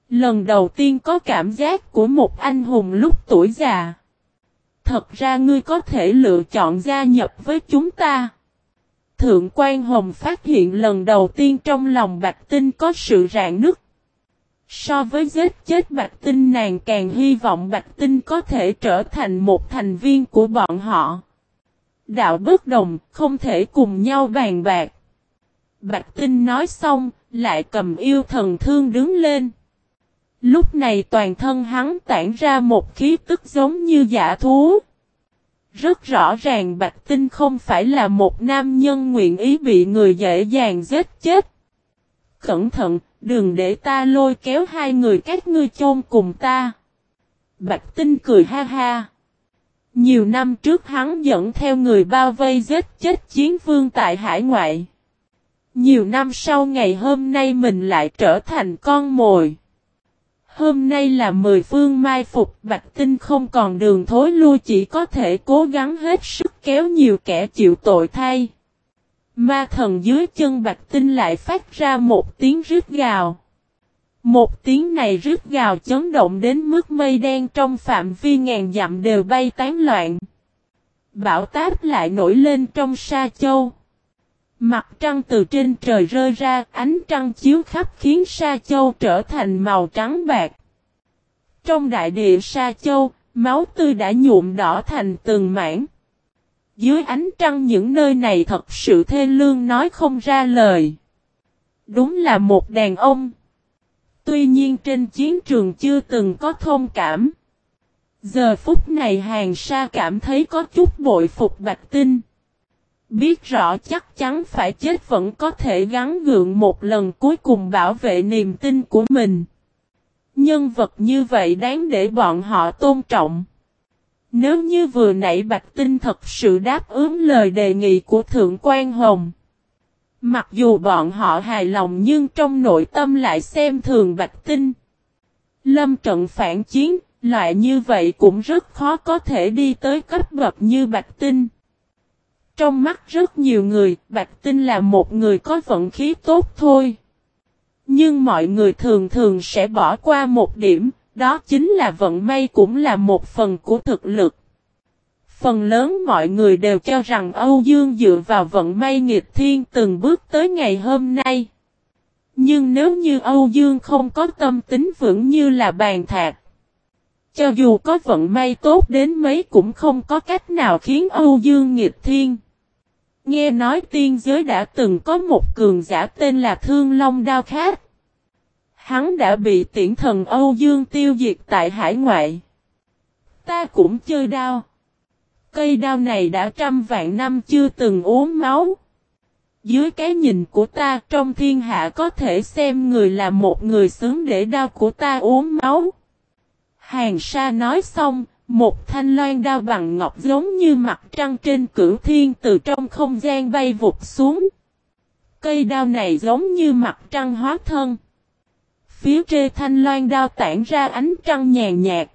Lần đầu tiên có cảm giác của một anh hùng lúc tuổi già. Thật ra ngươi có thể lựa chọn gia nhập với chúng ta. Thượng quan Hồng phát hiện lần đầu tiên trong lòng Bạch Tinh có sự rạn nứt. So với giết chết Bạch Tinh nàng càng hy vọng Bạch Tinh có thể trở thành một thành viên của bọn họ. Đạo bất đồng, không thể cùng nhau bàn bạc. Bạch Tinh nói xong, lại cầm yêu thần thương đứng lên. Lúc này toàn thân hắn tản ra một khí tức giống như giả thú. Rất rõ ràng Bạch Tinh không phải là một nam nhân nguyện ý bị người dễ dàng giết chết. Cẩn thận, đừng để ta lôi kéo hai người các ngươi chôn cùng ta. Bạch Tinh cười ha ha. Nhiều năm trước hắn dẫn theo người bao vây giết chết chiến vương tại hải ngoại. Nhiều năm sau ngày hôm nay mình lại trở thành con mồi. Hôm nay là mười phương mai phục, Bạch Tinh không còn đường thối lui chỉ có thể cố gắng hết sức kéo nhiều kẻ chịu tội thay. Ma thần dưới chân Bạch Tinh lại phát ra một tiếng rít gào. Một tiếng này rít gào chấn động đến mức mây đen trong phạm vi ngàn dặm đều bay tán loạn. Bão táp lại nổi lên trong sa châu. Mặt trăng từ trên trời rơi ra, ánh trăng chiếu khắp khiến Sa Châu trở thành màu trắng bạc. Trong đại địa Sa Châu, máu tươi đã nhuộm đỏ thành từng mảng. Dưới ánh trăng những nơi này thật sự thê lương nói không ra lời. Đúng là một đàn ông. Tuy nhiên trên chiến trường chưa từng có thông cảm. Giờ phút này hàng sa cảm thấy có chút bội phục bạch tinh. Biết rõ chắc chắn phải chết vẫn có thể gắn gượng một lần cuối cùng bảo vệ niềm tin của mình. Nhân vật như vậy đáng để bọn họ tôn trọng. Nếu như vừa nãy Bạch Tinh thật sự đáp ứng lời đề nghị của Thượng quan Hồng. Mặc dù bọn họ hài lòng nhưng trong nội tâm lại xem thường Bạch Tinh. Lâm trận phản chiến, loại như vậy cũng rất khó có thể đi tới cấp bậc như Bạch Tinh. Trong mắt rất nhiều người, Bạch Tinh là một người có vận khí tốt thôi. Nhưng mọi người thường thường sẽ bỏ qua một điểm, đó chính là vận may cũng là một phần của thực lực. Phần lớn mọi người đều cho rằng Âu Dương dựa vào vận may nghịch thiên từng bước tới ngày hôm nay. Nhưng nếu như Âu Dương không có tâm tính vững như là bàn thạc, cho dù có vận may tốt đến mấy cũng không có cách nào khiến Âu Dương nghịch thiên. Nghe nói tiên giới đã từng có một cường giả tên là Thương Long Đao Khát. Hắn đã bị tiễn thần Âu Dương tiêu diệt tại hải ngoại. Ta cũng chơi đao. Cây đao này đã trăm vạn năm chưa từng uống máu. Dưới cái nhìn của ta trong thiên hạ có thể xem người là một người xứng để đao của ta uống máu. Hàng sa nói xong, một thanh loan đao bằng ngọc giống như mặt trăng trên cửu thiên từ trong không gian bay vụt xuống. Cây đao này giống như mặt trăng hóa thân. Phía trên thanh loan đao tản ra ánh trăng nhàn nhạt.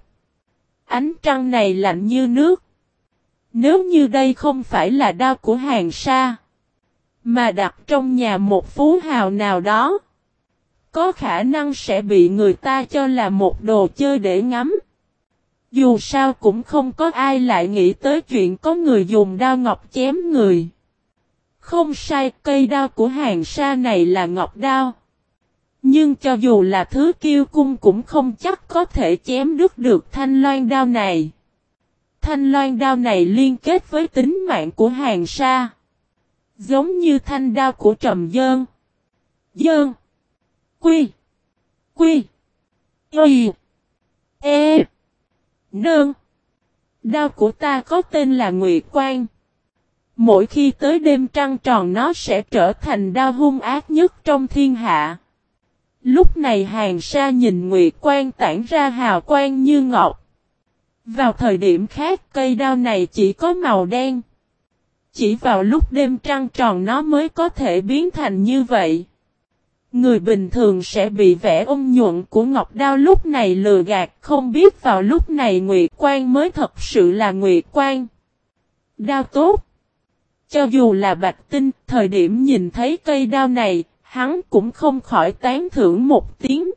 Ánh trăng này lạnh như nước. Nếu như đây không phải là đao của hàng sa, mà đặt trong nhà một phú hào nào đó, có khả năng sẽ bị người ta cho là một đồ chơi để ngắm. Dù sao cũng không có ai lại nghĩ tới chuyện có người dùng đao ngọc chém người. Không sai, cây đao của hàng sa này là ngọc đao. Nhưng cho dù là thứ kiêu cung cũng không chắc có thể chém đứt được thanh loan đao này. Thanh loan đao này liên kết với tính mạng của hàng sa. Giống như thanh đao của trầm dơn. Dơn. Quy. Quy. Y. E. Nương. Đao của ta có tên là Nguyệt Quang. Mỗi khi tới đêm trăng tròn nó sẽ trở thành đao hung ác nhất trong thiên hạ. Lúc này hàng sa nhìn Nguyệt Quang tản ra hào quang như ngọc. Vào thời điểm khác, cây đao này chỉ có màu đen. Chỉ vào lúc đêm trăng tròn nó mới có thể biến thành như vậy. Người bình thường sẽ bị vẻ ôm nhuận của Ngọc Đao lúc này lừa gạt, không biết vào lúc này Nguyệt Quang mới thật sự là Nguyệt Quang. Đao tốt. Cho dù là Bạch Tinh, thời điểm nhìn thấy cây đao này, hắn cũng không khỏi tán thưởng một tiếng.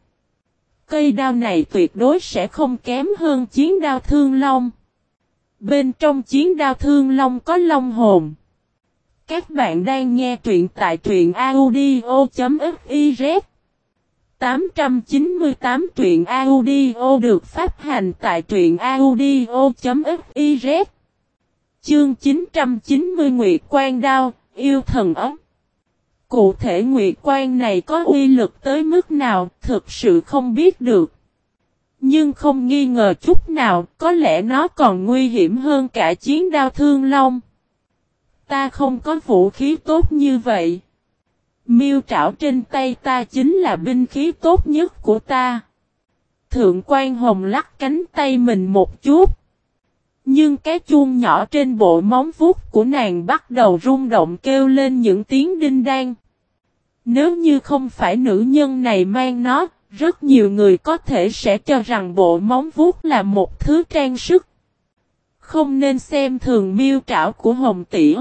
Cây đao này tuyệt đối sẽ không kém hơn chiến đao thương long. Bên trong chiến đao thương long có long hồn. Các bạn đang nghe truyện tại truyện audio.fiz 898 truyện audio được phát hành tại truyện audio.fiz Chương 990 Nguyệt Quang Đao, yêu thần ấm. Cụ thể Nguyệt Quang này có uy lực tới mức nào, thực sự không biết được. Nhưng không nghi ngờ chút nào, có lẽ nó còn nguy hiểm hơn cả chiến đao thương long. Ta không có vũ khí tốt như vậy. Miêu trảo trên tay ta chính là binh khí tốt nhất của ta. Thượng quan hồng lắc cánh tay mình một chút. Nhưng cái chuông nhỏ trên bộ móng vuốt của nàng bắt đầu rung động kêu lên những tiếng đinh đan. Nếu như không phải nữ nhân này mang nó, rất nhiều người có thể sẽ cho rằng bộ móng vuốt là một thứ trang sức. Không nên xem thường miêu trảo của Hồng Tỉa.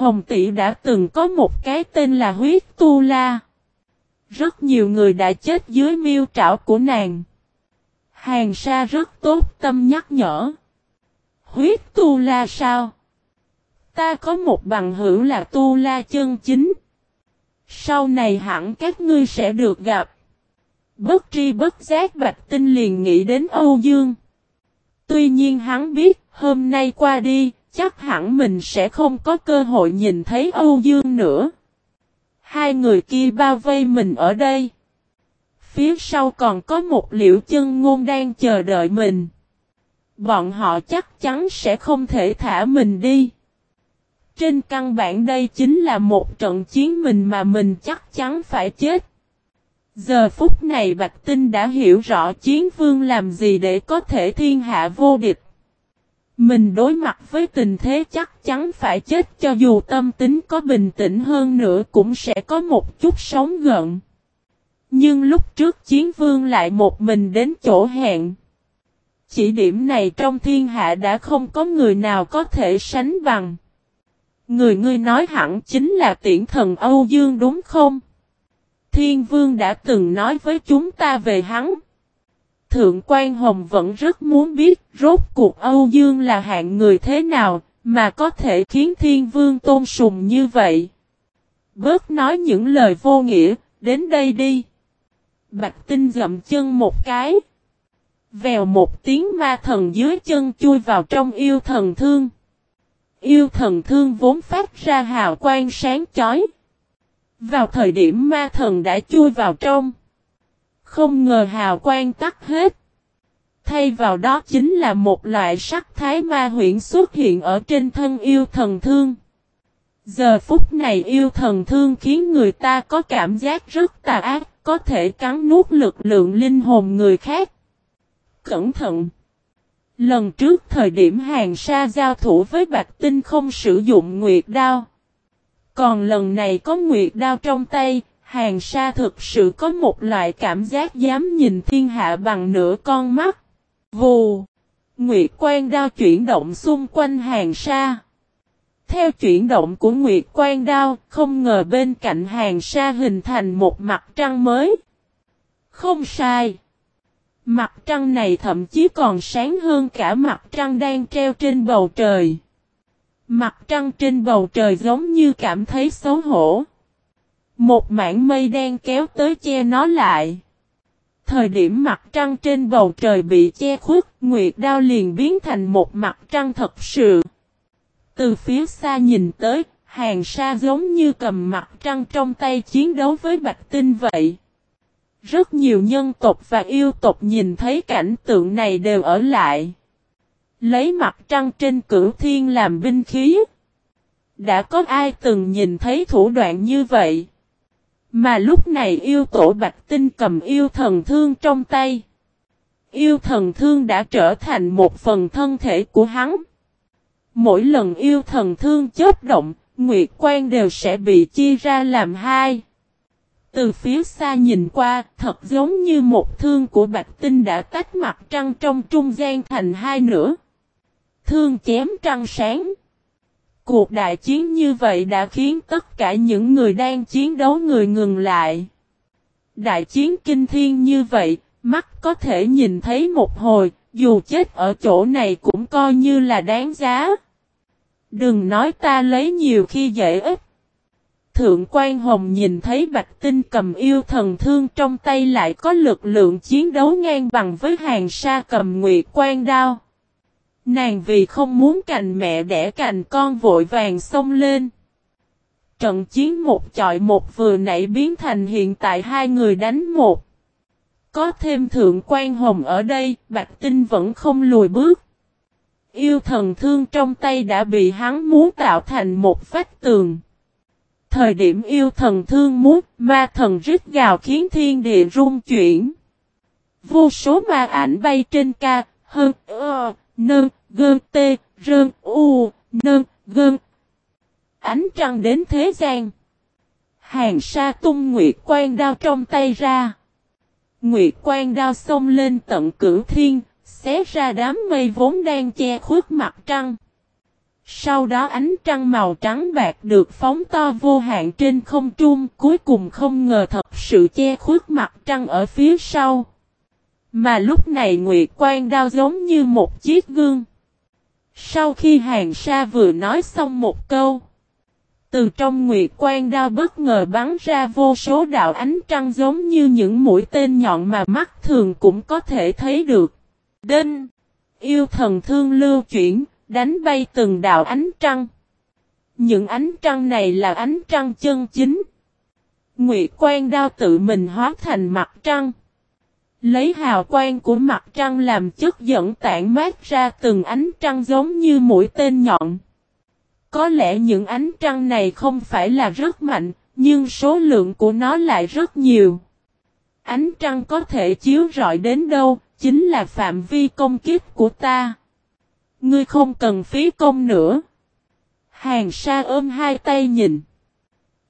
Hồng Tỷ đã từng có một cái tên là huyết tu la. Rất nhiều người đã chết dưới miêu trảo của nàng. Hàng sa rất tốt tâm nhắc nhở. Huyết tu la sao? Ta có một bằng hữu là tu la chân chính. Sau này hẳn các ngươi sẽ được gặp. Bất tri bất giác Bạch Tinh liền nghĩ đến Âu Dương. Tuy nhiên hắn biết hôm nay qua đi, chắc hẳn mình sẽ không có cơ hội nhìn thấy Âu Dương nữa. Hai người kia bao vây mình ở đây. Phía sau còn có một liễu chân ngôn đang chờ đợi mình. Bọn họ chắc chắn sẽ không thể thả mình đi. Trên căn bản đây chính là một trận chiến mình mà mình chắc chắn phải chết. Giờ phút này Bạch Tinh đã hiểu rõ chiến vương làm gì để có thể thiên hạ vô địch. Mình đối mặt với tình thế chắc chắn phải chết cho dù tâm tính có bình tĩnh hơn nữa cũng sẽ có một chút sóng gợn. Nhưng lúc trước chiến vương lại một mình đến chỗ hẹn. Chỉ điểm này trong thiên hạ đã không có người nào có thể sánh bằng. Người ngươi nói hẳn chính là tiễn thần Âu Dương đúng không? Thiên vương đã từng nói với chúng ta về hắn. Thượng quan Hồng vẫn rất muốn biết rốt cuộc Âu Dương là hạng người thế nào mà có thể khiến thiên vương tôn sùng như vậy. Bớt nói những lời vô nghĩa, đến đây đi. Bạch tinh dậm chân một cái. Vèo một tiếng ma thần dưới chân chui vào trong yêu thần thương. Yêu thần thương vốn phát ra hào quang sáng chói. Vào thời điểm ma thần đã chui vào trong. Không ngờ hào quang tắt hết. Thay vào đó chính là một loại sắc thái ma huyễn xuất hiện ở trên thân yêu thần thương. Giờ phút này yêu thần thương khiến người ta có cảm giác rất tà ác, có thể cắn nuốt lực lượng linh hồn người khác. Cẩn thận! Lần trước thời điểm hàng sa giao thủ với Bạch Tinh không sử dụng nguyệt đao. Còn lần này có nguyệt đao trong tay, hàng sa thực sự có một loại cảm giác dám nhìn thiên hạ bằng nửa con mắt. Vù! Nguyệt quan đao chuyển động xung quanh hàng sa. Theo chuyển động của Nguyệt quan đao, không ngờ bên cạnh hàng sa hình thành một mặt trăng mới. Không sai. Mặt trăng này thậm chí còn sáng hơn cả mặt trăng đang treo trên bầu trời. Mặt trăng trên bầu trời giống như cảm thấy xấu hổ. Một mảng mây đen kéo tới che nó lại. Thời điểm mặt trăng trên bầu trời bị che khuất, Nguyệt Đao liền biến thành một mặt trăng thật sự. Từ phía xa nhìn tới, hàng sa giống như cầm mặt trăng trong tay chiến đấu với Bạch Tinh vậy. Rất nhiều nhân tộc và yêu tộc nhìn thấy cảnh tượng này đều ở lại. Lấy mặt trăng trên cửu thiên làm binh khí. Đã có ai từng nhìn thấy thủ đoạn như vậy? Mà lúc này yêu tổ Bạch Tinh cầm yêu thần thương trong tay. Yêu thần thương đã trở thành một phần thân thể của hắn. Mỗi lần yêu thần thương chớp động, Nguyệt Quan đều sẽ bị chia ra làm hai. Từ phía xa nhìn qua, thật giống như một thương của Bạch Tinh đã tách mặt trăng trong trung gian thành hai nửa. Thương chém trăng sáng. Cuộc đại chiến như vậy đã khiến tất cả những người đang chiến đấu người ngừng lại. Đại chiến kinh thiên như vậy, mắt có thể nhìn thấy một hồi, dù chết ở chỗ này cũng coi như là đáng giá. Đừng nói ta lấy nhiều khi dễ ít. Thượng quan Hồng nhìn thấy Bạch Tinh cầm yêu thần thương trong tay lại có lực lượng chiến đấu ngang bằng với hàng sa cầm nguyệt quan đao. Nàng vì không muốn cành mẹ đẻ cành con vội vàng xông lên. Trận chiến một chọi một vừa nãy biến thành hiện tại hai người đánh một. Có thêm thượng quan hồng ở đây, Bạch Tinh vẫn không lùi bước. Yêu thần thương trong tay đã bị hắn muốn tạo thành một vách tường. Thời điểm yêu thần thương muốn, ma thần rít gào khiến thiên địa rung chuyển. Vô số ma ảnh bay trên ca, hơn, ơ, nơn, gơn tê, rơn, u, nơn, gơn. Ánh trăng đến thế gian. Hàng sa tung nguyệt quan đao trong tay ra. Nguyệt quang đao xông lên tận cửu thiên, xé ra đám mây vốn đang che khuất mặt trăng. Sau đó ánh trăng màu trắng bạc được phóng to vô hạn trên không trung, cuối cùng không ngờ thật sự che khuất mặt trăng ở phía sau. Mà lúc này Nguyệt Quang đao giống như một chiếc gương. Sau khi hàng sa vừa nói xong một câu, từ trong Nguyệt Quang đao bất ngờ bắn ra vô số đạo ánh trăng giống như những mũi tên nhọn mà mắt thường cũng có thể thấy được. Đinh! Yêu thần thương lưu chuyển, đánh bay từng đạo ánh trăng. Những ánh trăng này là ánh trăng chân chính. Nguyệt Quang đao tự mình hóa thành mặt trăng. Lấy hào quang của mặt trăng làm chất dẫn tản mát ra từng ánh trăng giống như mũi tên nhọn. Có lẽ những ánh trăng này không phải là rất mạnh, nhưng số lượng của nó lại rất nhiều. Ánh trăng có thể chiếu rọi đến đâu, chính là phạm vi công kiếp của ta. Ngươi không cần phí công nữa. Hàng sa ôm hai tay nhìn.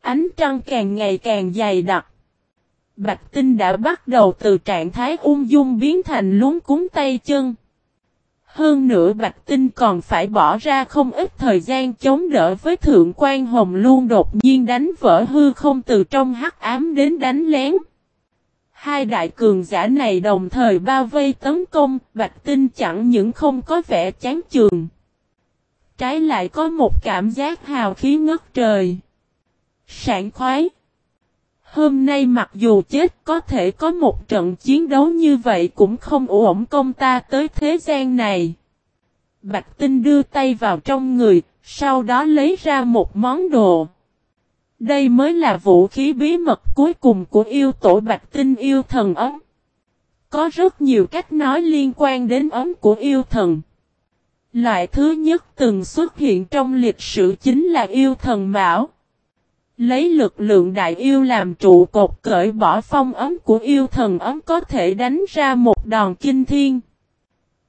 Ánh trăng càng ngày càng dày đặc. Bạch Tinh đã bắt đầu từ trạng thái ung dung biến thành lúng cúng tay chân. Hơn nữa Bạch Tinh còn phải bỏ ra không ít thời gian chống đỡ với Thượng quan Hồng luôn đột nhiên đánh vỡ hư không từ trong hắc ám đến đánh lén. Hai đại cường giả này đồng thời bao vây tấn công, Bạch Tinh chẳng những không có vẻ chán trường. Trái lại có một cảm giác hào khí ngất trời. Sảng khoái. Hôm nay mặc dù chết có thể có một trận chiến đấu như vậy cũng không ổn công ta tới thế gian này. Bạch Tinh đưa tay vào trong người, sau đó lấy ra một món đồ. Đây mới là vũ khí bí mật cuối cùng của yêu tổ Bạch Tinh yêu thần ấm. Có rất nhiều cách nói liên quan đến ấm của yêu thần. Loại thứ nhất từng xuất hiện trong lịch sử chính là yêu thần Mão. Lấy lực lượng đại yêu làm trụ cột cởi bỏ phong ấm của yêu thần ấm có thể đánh ra một đòn kinh thiên.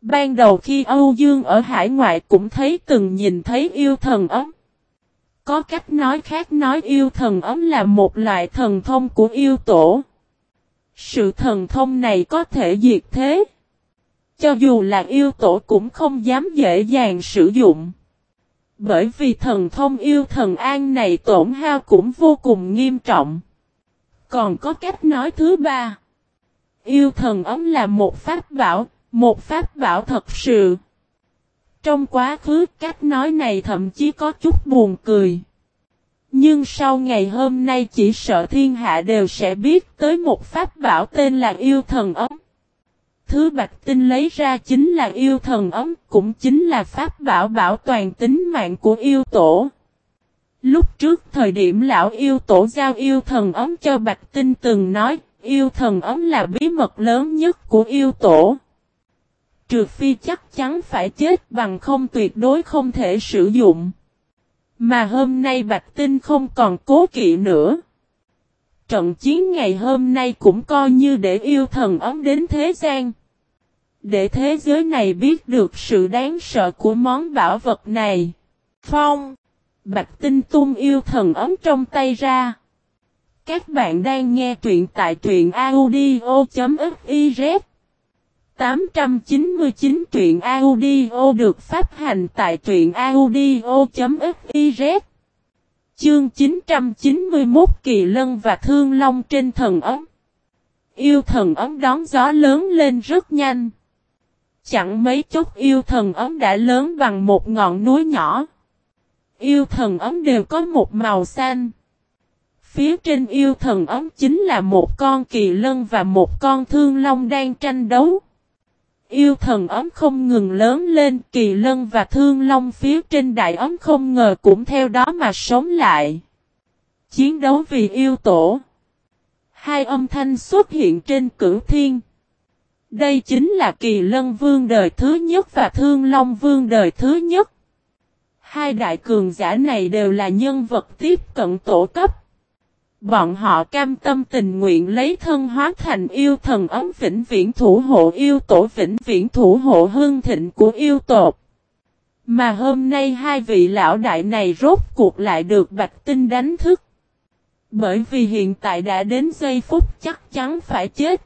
Ban đầu khi Âu Dương ở hải ngoại cũng thấy từng nhìn thấy yêu thần ấm. Có cách nói khác nói yêu thần ấm là một loại thần thông của yêu tổ. Sự thần thông này có thể diệt thế. Cho dù là yêu tổ cũng không dám dễ dàng sử dụng. Bởi vì thần thông yêu thần an này tổn hao cũng vô cùng nghiêm trọng. Còn có cách nói thứ ba. Yêu thần ấm là một pháp bảo, một pháp bảo thật sự. Trong quá khứ cách nói này thậm chí có chút buồn cười. Nhưng sau ngày hôm nay chỉ sợ thiên hạ đều sẽ biết tới một pháp bảo tên là yêu thần ấm. Thứ bạch tinh lấy ra chính là yêu thần ấm, cũng chính là pháp bảo bảo toàn tính mạng của yêu tổ. Lúc trước thời điểm lão yêu tổ giao yêu thần ấm cho bạch tinh từng nói, yêu thần ấm là bí mật lớn nhất của yêu tổ. Trừ phi chắc chắn phải chết bằng không tuyệt đối không thể sử dụng. Mà hôm nay Bạch Tinh không còn cố kỵ nữa. Trận chiến ngày hôm nay cũng coi như để yêu thần ấm đến thế gian. Để thế giới này biết được sự đáng sợ của món bảo vật này. Phong. Bạch Tinh tung yêu thần ấm trong tay ra. Các bạn đang nghe truyện tại truyện audio.fiz 899 truyện audio được phát hành tại truyện audio.fiz Chương 991 Kỳ Lân và Thương Long trên thần ấm Yêu thần ấm đón gió lớn lên rất nhanh. Chẳng mấy chốc yêu thần ấm đã lớn bằng một ngọn núi nhỏ. Yêu thần ấm đều có một màu xanh. Phía trên yêu thần ấm chính là một con kỳ lân và một con thương long đang tranh đấu. Yêu thần ấm không ngừng lớn lên, kỳ lân và thương long phía trên đại ấm không ngờ cũng theo đó mà sống lại. Chiến đấu vì yêu tổ. Hai âm thanh xuất hiện trên cửu thiên. Đây chính là kỳ lân vương đời thứ nhất và thương long vương đời thứ nhất. Hai đại cường giả này đều là nhân vật tiếp cận tổ cấp. Bọn họ cam tâm tình nguyện lấy thân hóa thành yêu thần ấm vĩnh viễn thủ hộ yêu tổ vĩnh viễn thủ hộ hương thịnh của yêu tột. Mà hôm nay hai vị lão đại này rốt cuộc lại được Bạch Tinh đánh thức. Bởi vì hiện tại đã đến giây phút chắc chắn phải chết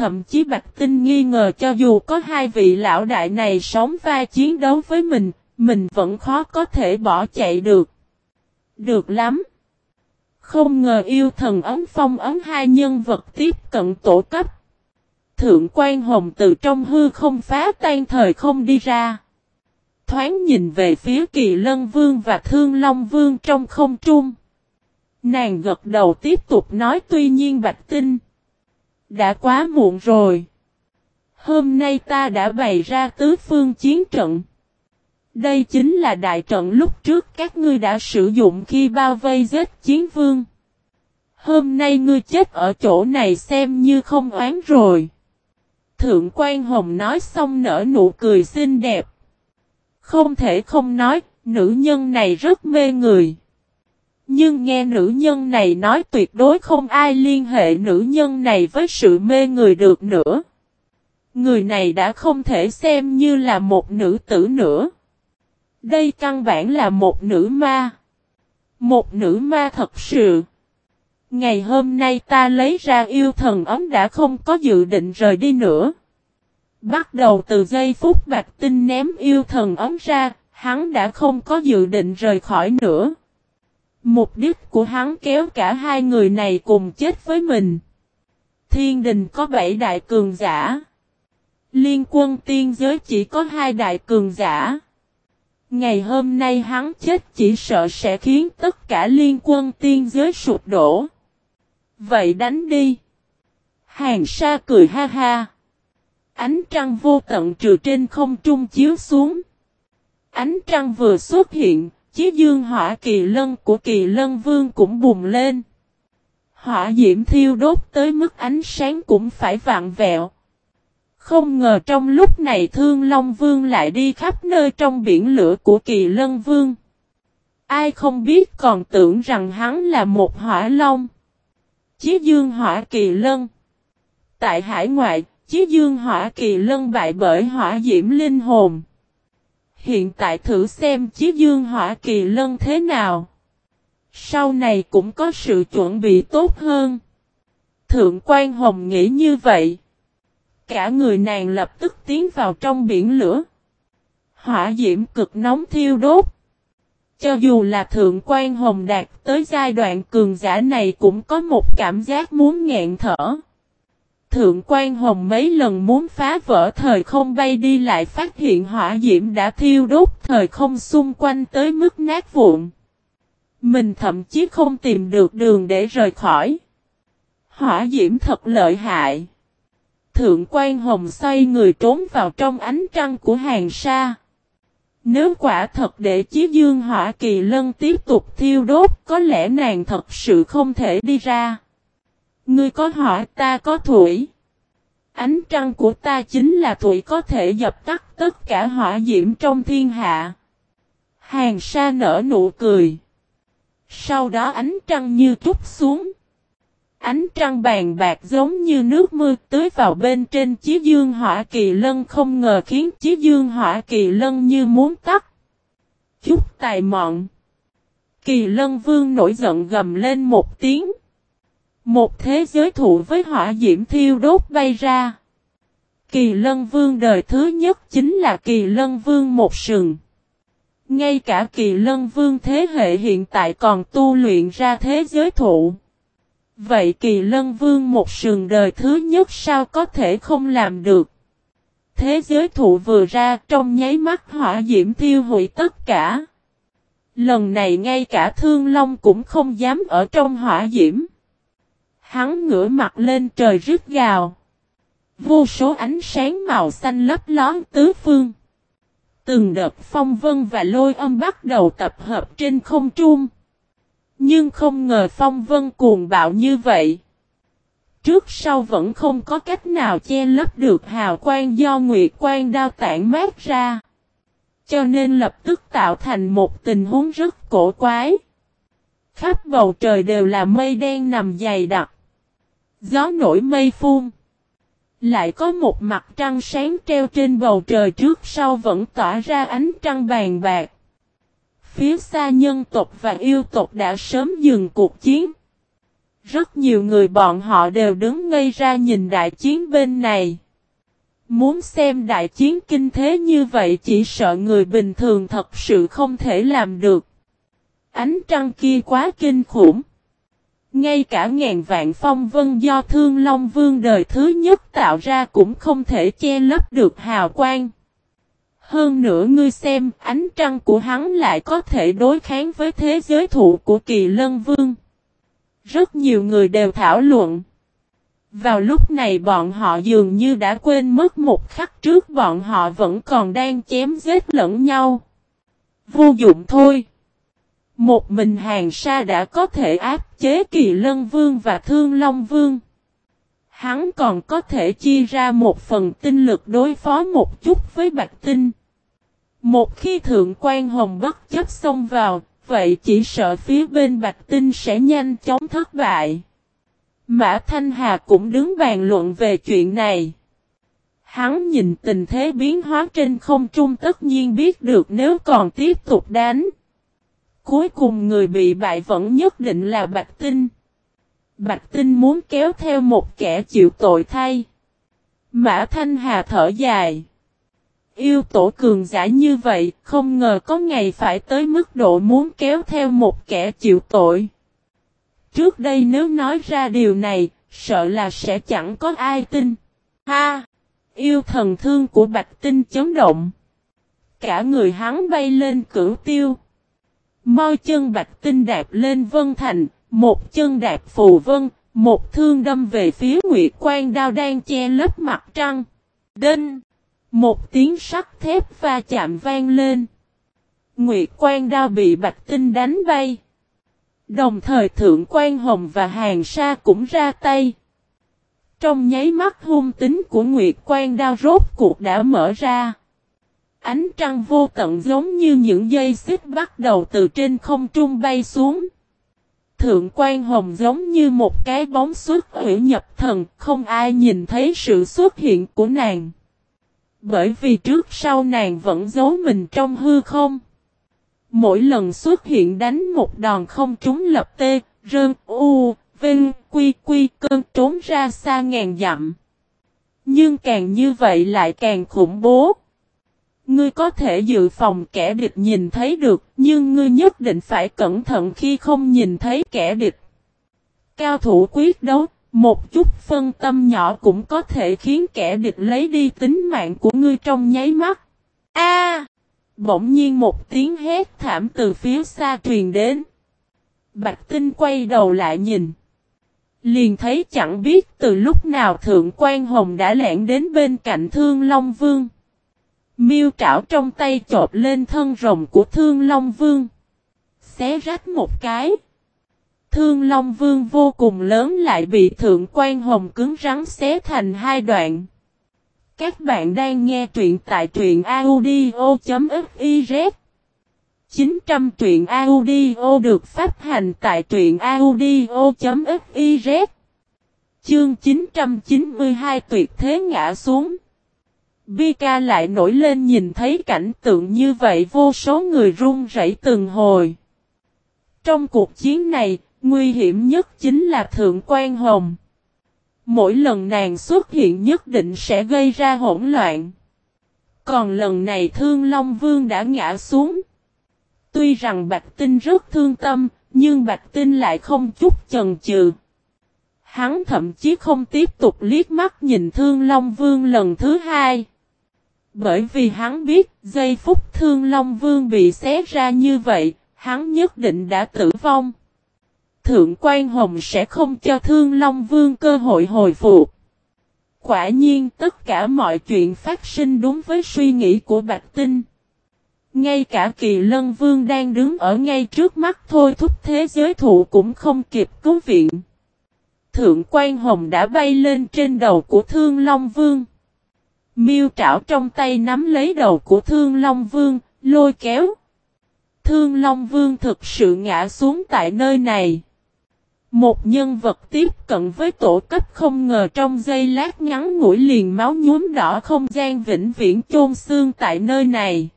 thậm chí Bạch Tinh nghi ngờ cho dù có hai vị lão đại này sống vai chiến đấu với mình, mình vẫn khó có thể bỏ chạy được. Được lắm. Không ngờ yêu thần ấm phong ấm hai nhân vật tiếp cận tổ cấp. Thượng quan hồng từ trong hư không phá tan thời không đi ra. Thoáng nhìn về phía kỳ lân vương và thương long vương trong không trung. Nàng gật đầu tiếp tục nói tuy nhiên bạch tinh. Đã quá muộn rồi. Hôm nay ta đã bày ra tứ phương chiến trận. Đây chính là đại trận lúc trước các ngươi đã sử dụng khi bao vây giết chiến vương. Hôm nay ngươi chết ở chỗ này xem như không oán rồi. Thượng quan Hồng nói xong nở nụ cười xinh đẹp. Không thể không nói, nữ nhân này rất mê người. Nhưng nghe nữ nhân này nói tuyệt đối không ai liên hệ nữ nhân này với sự mê người được nữa. Người này đã không thể xem như là một nữ tử nữa. Đây căn bản là một nữ ma. Một nữ ma thật sự. Ngày hôm nay ta lấy ra yêu thần ấm đã không có dự định rời đi nữa. Bắt đầu từ giây phút bạch tinh ném yêu thần ấm ra, hắn đã không có dự định rời khỏi nữa. Mục đích của hắn kéo cả hai người này cùng chết với mình. Thiên đình có bảy đại cường giả. Liên quân tiên giới chỉ có hai đại cường giả. Ngày hôm nay hắn chết chỉ sợ sẽ khiến tất cả liên quân tiên giới sụp đổ. Vậy đánh đi. Hàng sa cười ha ha. Ánh trăng vô tận trừ trên không trung chiếu xuống. Ánh trăng vừa xuất hiện, chí dương hỏa kỳ lân của kỳ lân vương cũng bùng lên. Hỏa diễm thiêu đốt tới mức ánh sáng cũng phải vạn vẹo. Không ngờ trong lúc này Thương Long Vương lại đi khắp nơi trong biển lửa của Kỳ Lân Vương. Ai không biết còn tưởng rằng hắn là một hỏa long. Chí dương hỏa kỳ lân. Tại hải ngoại, chí dương hỏa kỳ lân bại bởi hỏa diễm linh hồn. Hiện tại thử xem chí dương hỏa kỳ lân thế nào. Sau này cũng có sự chuẩn bị tốt hơn. Thượng quan Hồng nghĩ như vậy. Cả người nàng lập tức tiến vào trong biển lửa. Hỏa diễm cực nóng thiêu đốt. Cho dù là thượng quan hồng đạt tới giai đoạn cường giả này cũng có một cảm giác muốn nghẹn thở. Thượng quan hồng mấy lần muốn phá vỡ thời không bay đi lại phát hiện hỏa diễm đã thiêu đốt thời không xung quanh tới mức nát vụn. Mình thậm chí không tìm được đường để rời khỏi. Hỏa diễm thật lợi hại. Thượng quan hồng xoay người trốn vào trong ánh trăng của hàng sa. Nếu quả thật để chí dương hỏa kỳ lân tiếp tục thiêu đốt, có lẽ nàng thật sự không thể đi ra. Ngươi có hỏi ta có thủy. Ánh trăng của ta chính là thủy có thể dập tắt tất cả hỏa diễm trong thiên hạ. Hàng sa nở nụ cười. Sau đó ánh trăng như trút xuống. Ánh trăng bàn bạc giống như nước mưa tưới vào bên trên chí dương hỏa kỳ lân không ngờ khiến chí dương hỏa kỳ lân như muốn tắt. Chút tài mọn. Kỳ lân vương nổi giận gầm lên một tiếng. Một thế giới thụ với hỏa diễm thiêu đốt bay ra. Kỳ lân vương đời thứ nhất chính là kỳ lân vương một sừng. Ngay cả kỳ lân vương thế hệ hiện tại còn tu luyện ra thế giới thụ. Vậy kỳ lân vương một sừng đời thứ nhất sao có thể không làm được? Thế giới thụ vừa ra trong nháy mắt hỏa diễm thiêu hủy tất cả. Lần này ngay cả thương long cũng không dám ở trong hỏa diễm. Hắn ngửa mặt lên trời rít gào. Vô số ánh sáng màu xanh lấp lón tứ phương. Từng đợt phong vân và lôi âm bắt đầu tập hợp trên không trung. Nhưng không ngờ phong vân cuồng bạo như vậy. Trước sau vẫn không có cách nào che lấp được hào quang do nguyệt quang đao tản mát ra. Cho nên lập tức tạo thành một tình huống rất cổ quái. Khắp bầu trời đều là mây đen nằm dày đặc. Gió nổi mây phun. Lại có một mặt trăng sáng treo trên bầu trời trước sau vẫn tỏa ra ánh trăng bàn bạc. Phía xa nhân tộc và yêu tộc đã sớm dừng cuộc chiến. Rất nhiều người bọn họ đều đứng ngây ra nhìn đại chiến bên này. Muốn xem đại chiến kinh thế như vậy chỉ sợ người bình thường thật sự không thể làm được. Ánh trăng kia quá kinh khủng. Ngay cả ngàn vạn phong vân do Thương Long Vương đời thứ nhất tạo ra cũng không thể che lấp được hào quang. Hơn nữa ngươi xem, ánh trăng của hắn lại có thể đối kháng với thế giới thụ của kỳ lân vương. Rất nhiều người đều thảo luận. Vào lúc này bọn họ dường như đã quên mất một khắc trước bọn họ vẫn còn đang chém giết lẫn nhau. Vô dụng thôi. Một mình hàng sa đã có thể áp chế kỳ lân vương và thương long vương. Hắn còn có thể chia ra một phần tinh lực đối phó một chút với bạch tinh. Một khi thượng quan hồng bất chấp xông vào, vậy chỉ sợ phía bên bạch tinh sẽ nhanh chóng thất bại. Mã Thanh Hà cũng đứng bàn luận về chuyện này. Hắn nhìn tình thế biến hóa trên không trung tất nhiên biết được nếu còn tiếp tục đánh. Cuối cùng người bị bại vẫn nhất định là Bạch Tinh. Bạch Tinh muốn kéo theo một kẻ chịu tội thay. Mã Thanh Hà thở dài. Yêu tổ cường giả như vậy, không ngờ có ngày phải tới mức độ muốn kéo theo một kẻ chịu tội. Trước đây nếu nói ra điều này, sợ là sẽ chẳng có ai tin. Ha! Yêu thần thương của Bạch Tinh chấn động. Cả người hắn bay lên cửu tiêu. Môi chân Bạch Tinh đạp lên Vân Thành, một chân đạp phù vân, một thương đâm về phía Nguyệt Quan đao đang che lớp mặt trăng. Đinh! Một tiếng sắt thép va chạm vang lên. Nguyệt Quan đao bị Bạch Tinh đánh bay. Đồng thời Thượng Quan Hồng và Hàng Sa cũng ra tay. Trong nháy mắt hung tính của Nguyệt Quan đao rốt cuộc đã mở ra. Ánh trăng vô tận giống như những dây xích bắt đầu từ trên không trung bay xuống. Thượng quan hồng giống như một cái bóng xuất hủy nhập thần, không ai nhìn thấy sự xuất hiện của nàng. Bởi vì trước sau nàng vẫn giấu mình trong hư không. Mỗi lần xuất hiện đánh một đòn không trúng lập tê, rơn, u, vinh, quy quy cơn trốn ra xa ngàn dặm. Nhưng càng như vậy lại càng khủng bố. Ngươi có thể dự phòng kẻ địch nhìn thấy được, nhưng ngươi nhất định phải cẩn thận khi không nhìn thấy kẻ địch. Cao thủ quyết đấu, một chút phân tâm nhỏ cũng có thể khiến kẻ địch lấy đi tính mạng của ngươi trong nháy mắt. A! bỗng nhiên một tiếng hét thảm từ phía xa truyền đến. Bạch Tinh quay đầu lại nhìn. Liền thấy chẳng biết từ lúc nào Thượng quan Hồng đã lẻn đến bên cạnh Thương Long Vương. Miêu trảo trong tay chộp lên thân rồng của Thương Long Vương. Xé rách một cái. Thương Long Vương vô cùng lớn lại bị Thượng quan Hồng cứng rắn xé thành hai đoạn. Các bạn đang nghe truyện tại truyện audio.fiz 900 truyện audio được phát hành tại truyện audio.fiz Chương 992 tuyệt thế ngã xuống Bika lại nổi lên nhìn thấy cảnh tượng như vậy vô số người run rẩy từng hồi. Trong cuộc chiến này, nguy hiểm nhất chính là Thượng quan Hồng. Mỗi lần nàng xuất hiện nhất định sẽ gây ra hỗn loạn. Còn lần này Thương Long Vương đã ngã xuống. Tuy rằng Bạch Tinh rất thương tâm, nhưng Bạch Tinh lại không chút chần chừ. Hắn thậm chí không tiếp tục liếc mắt nhìn Thương Long Vương lần thứ hai. Bởi vì hắn biết, giây phút Thương Long Vương bị xé ra như vậy, hắn nhất định đã tử vong. Thượng quan Hồng sẽ không cho Thương Long Vương cơ hội hồi phục. Quả nhiên tất cả mọi chuyện phát sinh đúng với suy nghĩ của Bạch Tinh. Ngay cả kỳ lân vương đang đứng ở ngay trước mắt thôi thúc thế giới thụ cũng không kịp cứu viện. Thượng quan hồng đã bay lên trên đầu của thương long vương. Miêu trảo trong tay nắm lấy đầu của thương long vương, lôi kéo. Thương long vương thực sự ngã xuống tại nơi này. Một nhân vật tiếp cận với tổ cấp không ngờ trong giây lát ngắn ngủi liền máu nhuốm đỏ không gian vĩnh viễn chôn xương tại nơi này.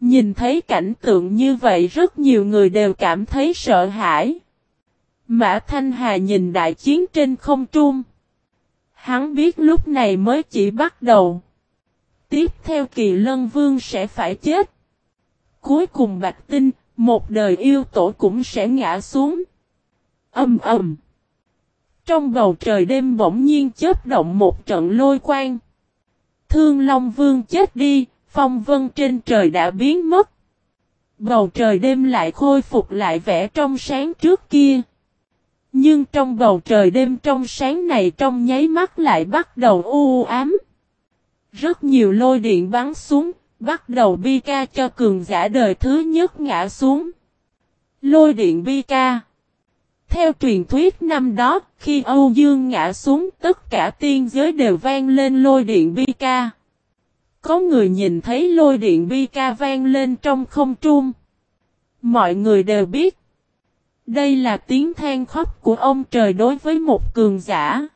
Nhìn thấy cảnh tượng như vậy rất nhiều người đều cảm thấy sợ hãi. Mã Thanh Hà nhìn đại chiến trên không trung. Hắn biết lúc này mới chỉ bắt đầu. Tiếp theo kỳ lân vương sẽ phải chết. Cuối cùng Bạch Tinh, một đời yêu tổ cũng sẽ ngã xuống. Âm ầm. Trong bầu trời đêm bỗng nhiên chớp động một trận lôi quang. Thương Long Vương chết đi, phong vân trên trời đã biến mất. Bầu trời đêm lại khôi phục lại vẻ trong sáng trước kia. Nhưng trong bầu trời đêm trong sáng này trong nháy mắt lại bắt đầu u ám. Rất nhiều lôi điện bắn xuống, bắt đầu bi ca cho cường giả đời thứ nhất ngã xuống. Lôi điện bi ca. Theo truyền thuyết năm đó, khi Âu Dương ngã xuống, tất cả tiên giới đều vang lên lôi điện bi ca. Có người nhìn thấy lôi điện bi ca vang lên trong không trung. Mọi người đều biết. Đây là tiếng than khóc của ông trời đối với một cường giả.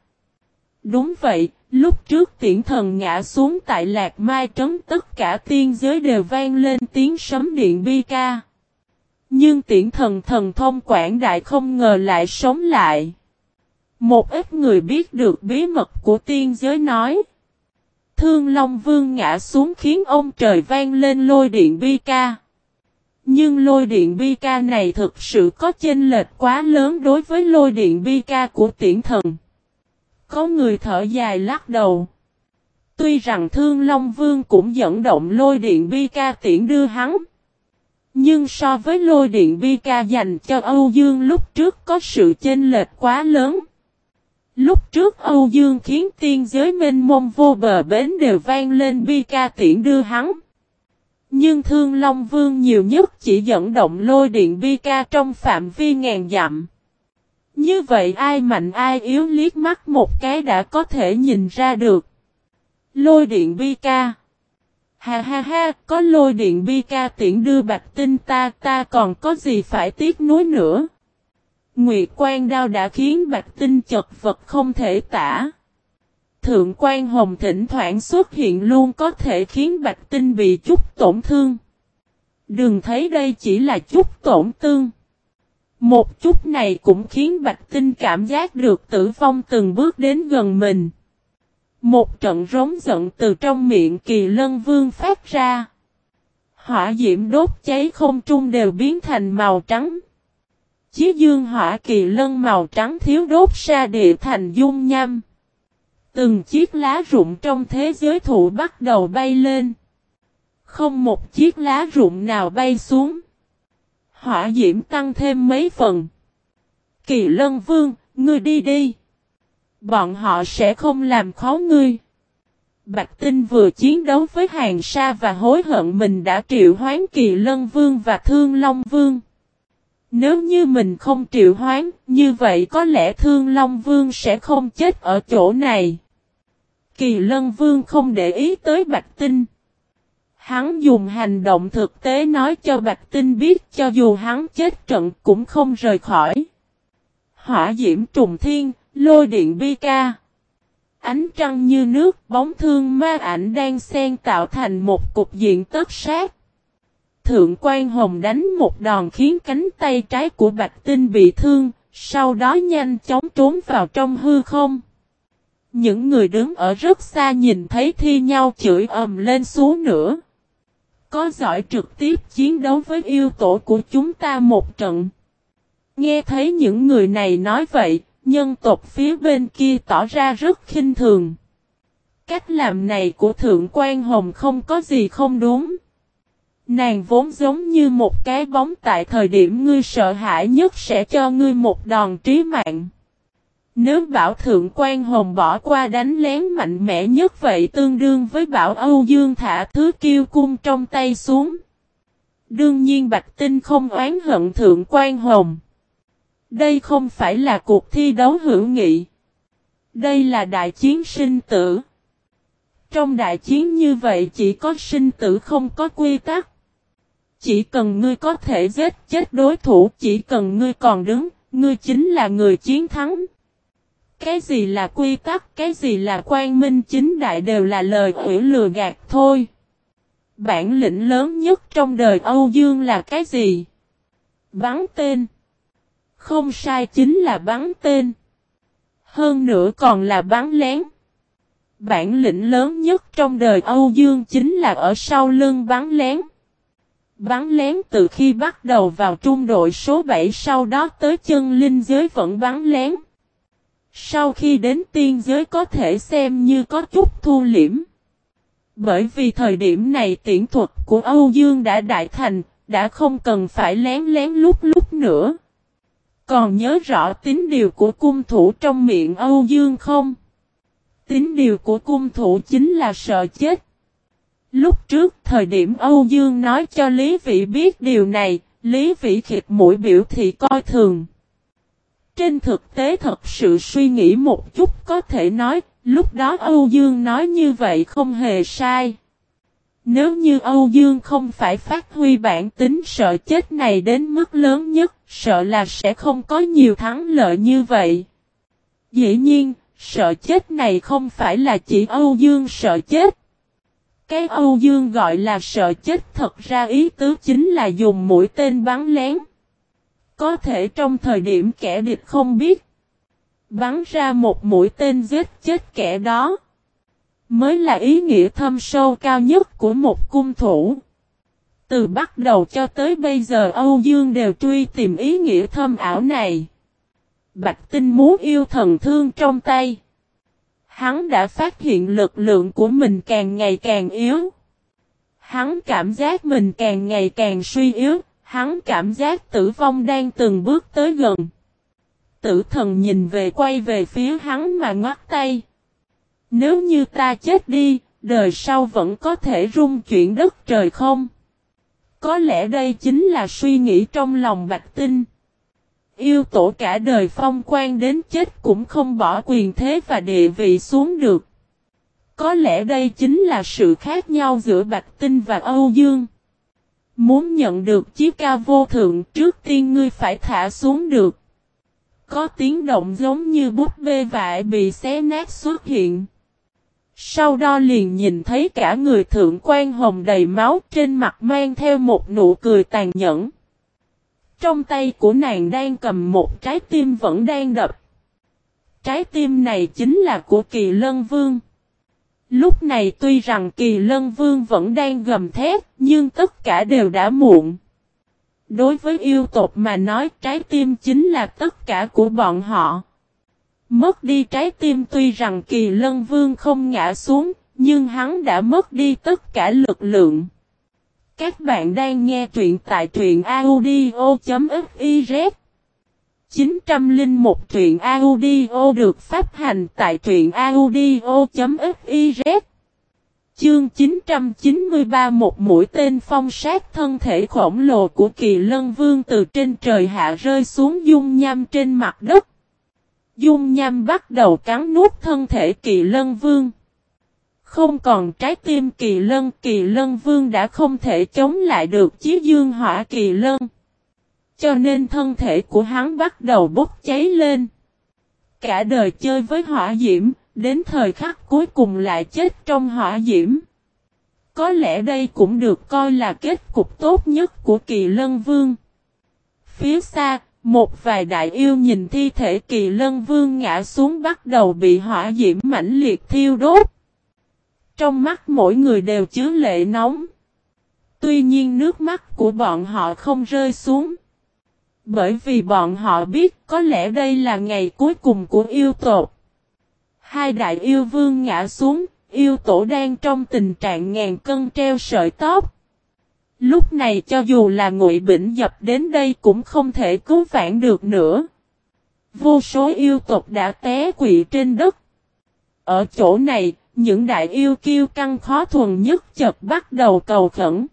Đúng vậy, lúc trước tiễn thần ngã xuống tại Lạc Mai Trấn tất cả tiên giới đều vang lên tiếng sấm điện bi ca. Nhưng tiễn thần thần thông quảng đại không ngờ lại sống lại. Một ít người biết được bí mật của tiên giới nói. Thương Long Vương ngã xuống khiến ông trời vang lên lôi điện bi ca. Nhưng lôi điện bi ca này thực sự có chênh lệch quá lớn đối với lôi điện bi ca của tiễn thần. Có người thở dài lắc đầu. Tuy rằng Thương Long Vương cũng dẫn động lôi điện bi ca tiễn đưa hắn. Nhưng so với lôi điện bi ca dành cho Âu Dương lúc trước có sự chênh lệch quá lớn. Lúc trước Âu Dương khiến tiên giới mênh mông vô bờ bến đều vang lên bi ca tiễn đưa hắn. Nhưng Thương Long Vương nhiều nhất chỉ dẫn động lôi điện bi ca trong phạm vi ngàn dặm. Như vậy ai mạnh ai yếu liếc mắt một cái đã có thể nhìn ra được. Lôi điện bi ca. Ha ha ha, có lôi điện bi ca tiễn đưa bạch tinh ta, ta còn có gì phải tiếc nuối nữa. Nguyệt quan đao đã khiến bạch tinh chật vật không thể tả. Thượng quan hồng thỉnh thoảng xuất hiện luôn có thể khiến bạch tinh bị chút tổn thương. Đừng thấy đây chỉ là chút tổn thương. Một chút này cũng khiến bạch tinh cảm giác được tử vong từng bước đến gần mình. Một trận rống giận từ trong miệng kỳ lân vương phát ra. Hỏa diễm đốt cháy không trung đều biến thành màu trắng. Chí dương hỏa kỳ lân màu trắng thiếu đốt ra địa thành dung nhâm. Từng chiếc lá rụng trong thế giới thụ bắt đầu bay lên. Không một chiếc lá rụng nào bay xuống. Hỏa diễm tăng thêm mấy phần. Kỳ lân vương, ngươi đi đi. Bọn họ sẽ không làm khó ngươi. Bạch Tinh vừa chiến đấu với Hàng Sa và hối hận mình đã triệu hoán Kỳ Lân Vương và Thương Long Vương. Nếu như mình không triệu hoán, như vậy có lẽ Thương Long Vương sẽ không chết ở chỗ này. Kỳ Lân Vương không để ý tới Bạch Tinh. Hắn dùng hành động thực tế nói cho Bạch Tinh biết cho dù hắn chết trận cũng không rời khỏi. Hỏa diễm trùng thiên, lôi điện bi ca. Ánh trăng như nước, bóng thương ma ảnh đang xen tạo thành một cục diện tất sát. Thượng quan hồng đánh một đòn khiến cánh tay trái của Bạch Tinh bị thương, sau đó nhanh chóng trốn vào trong hư không. Những người đứng ở rất xa nhìn thấy thi nhau chửi ầm lên xuống nữa. Có giỏi trực tiếp chiến đấu với yêu tổ của chúng ta một trận. Nghe thấy những người này nói vậy, nhân tộc phía bên kia tỏ ra rất khinh thường. Cách làm này của Thượng quan Hồng không có gì không đúng. Nàng vốn giống như một cái bóng tại thời điểm ngươi sợ hãi nhất sẽ cho ngươi một đòn trí mạng. Nếu bảo Thượng quan Hồng bỏ qua đánh lén mạnh mẽ nhất vậy tương đương với bảo Âu Dương thả thứ kiêu cung trong tay xuống. Đương nhiên Bạch Tinh không oán hận Thượng quan Hồng. Đây không phải là cuộc thi đấu hữu nghị. Đây là đại chiến sinh tử. Trong đại chiến như vậy chỉ có sinh tử không có quy tắc. Chỉ cần ngươi có thể giết chết đối thủ, chỉ cần ngươi còn đứng, ngươi chính là người chiến thắng. Cái gì là quy tắc, cái gì là quan minh chính đại đều là lời quỷ lừa gạt thôi. Bản lĩnh lớn nhất trong đời Âu Dương là cái gì? Bắn tên. Không sai chính là bắn tên. Hơn nữa còn là bắn lén. Bản lĩnh lớn nhất trong đời Âu Dương chính là ở sau lưng bắn lén. Bắn lén từ khi bắt đầu vào trung đội số 7 sau đó tới chân linh giới vẫn bắn lén. Sau khi đến tiên giới có thể xem như có chút thu liễm. Bởi vì thời điểm này tiễn thuật của Âu Dương đã đại thành, đã không cần phải lén lén lúc lúc nữa. Còn nhớ rõ tính điều của cung thủ trong miệng Âu Dương không? Tính điều của cung thủ chính là sợ chết. Lúc trước thời điểm Âu Dương nói cho Lý Vĩ biết điều này, Lý Vĩ khịt mũi biểu thị coi thường. Trên thực tế thật sự suy nghĩ một chút có thể nói, lúc đó Âu Dương nói như vậy không hề sai. Nếu như Âu Dương không phải phát huy bản tính sợ chết này đến mức lớn nhất, sợ là sẽ không có nhiều thắng lợi như vậy. Dĩ nhiên, sợ chết này không phải là chỉ Âu Dương sợ chết. Cái Âu Dương gọi là sợ chết thật ra ý tứ chính là dùng mũi tên bắn lén. Có thể trong thời điểm kẻ địch không biết. Bắn ra một mũi tên giết chết kẻ đó. Mới là ý nghĩa thâm sâu cao nhất của một cung thủ. Từ bắt đầu cho tới bây giờ Âu Dương đều truy tìm ý nghĩa thâm ảo này. Bạch tinh muốn yêu thần thương trong tay. Hắn đã phát hiện lực lượng của mình càng ngày càng yếu. Hắn cảm giác mình càng ngày càng suy yếu, hắn cảm giác tử vong đang từng bước tới gần. Tử thần nhìn về quay về phía hắn mà ngoắt tay. Nếu như ta chết đi, đời sau vẫn có thể rung chuyển đất trời không? Có lẽ đây chính là suy nghĩ trong lòng Bạch Tinh. Yêu tổ cả đời phong quan đến chết cũng không bỏ quyền thế và địa vị xuống được. Có lẽ đây chính là sự khác nhau giữa Bạch Tinh và Âu Dương. Muốn nhận được chiếc ca vô thượng trước tiên ngươi phải thả xuống được. Có tiếng động giống như bút bê vải bị xé nát xuất hiện. Sau đó liền nhìn thấy cả người thượng quan hồng đầy máu trên mặt mang theo một nụ cười tàn nhẫn. Trong tay của nàng đang cầm một trái tim vẫn đang đập. Trái tim này chính là của kỳ lân vương. Lúc này tuy rằng kỳ lân vương vẫn đang gầm thét, nhưng tất cả đều đã muộn. Đối với yêu tộc mà nói trái tim chính là tất cả của bọn họ. Mất đi trái tim tuy rằng kỳ lân vương không ngã xuống, nhưng hắn đã mất đi tất cả lực lượng. Các bạn đang nghe truyện tại truyện audio.fif 901 truyện audio được phát hành tại truyện audio.fiz Chương 993 một mũi tên phong sát thân thể khổng lồ của kỳ lân vương từ trên trời hạ rơi xuống dung nham trên mặt đất. Dung nham bắt đầu cắn nuốt thân thể kỳ lân vương. Không còn trái tim kỳ lân, kỳ lân vương đã không thể chống lại được chí dương hỏa kỳ lân. Cho nên thân thể của hắn bắt đầu bốc cháy lên. Cả đời chơi với hỏa diễm, đến thời khắc cuối cùng lại chết trong hỏa diễm. Có lẽ đây cũng được coi là kết cục tốt nhất của kỳ lân vương. Phía xa, một vài đại yêu nhìn thi thể kỳ lân vương ngã xuống bắt đầu bị hỏa diễm mãnh liệt thiêu đốt. Trong mắt mỗi người đều chứa lệ nóng. Tuy nhiên nước mắt của bọn họ không rơi xuống. Bởi vì bọn họ biết có lẽ đây là ngày cuối cùng của yêu tộc. Hai đại yêu vương ngã xuống, yêu tổ đang trong tình trạng ngàn cân treo sợi tóc. Lúc này cho dù là ngụy bỉnh dập đến đây cũng không thể cứu vãn được nữa. Vô số yêu tộc đã té quỵ trên đất. Ở chỗ này, những đại yêu kiêu căng khó thuần nhất chợt bắt đầu cầu khẩn.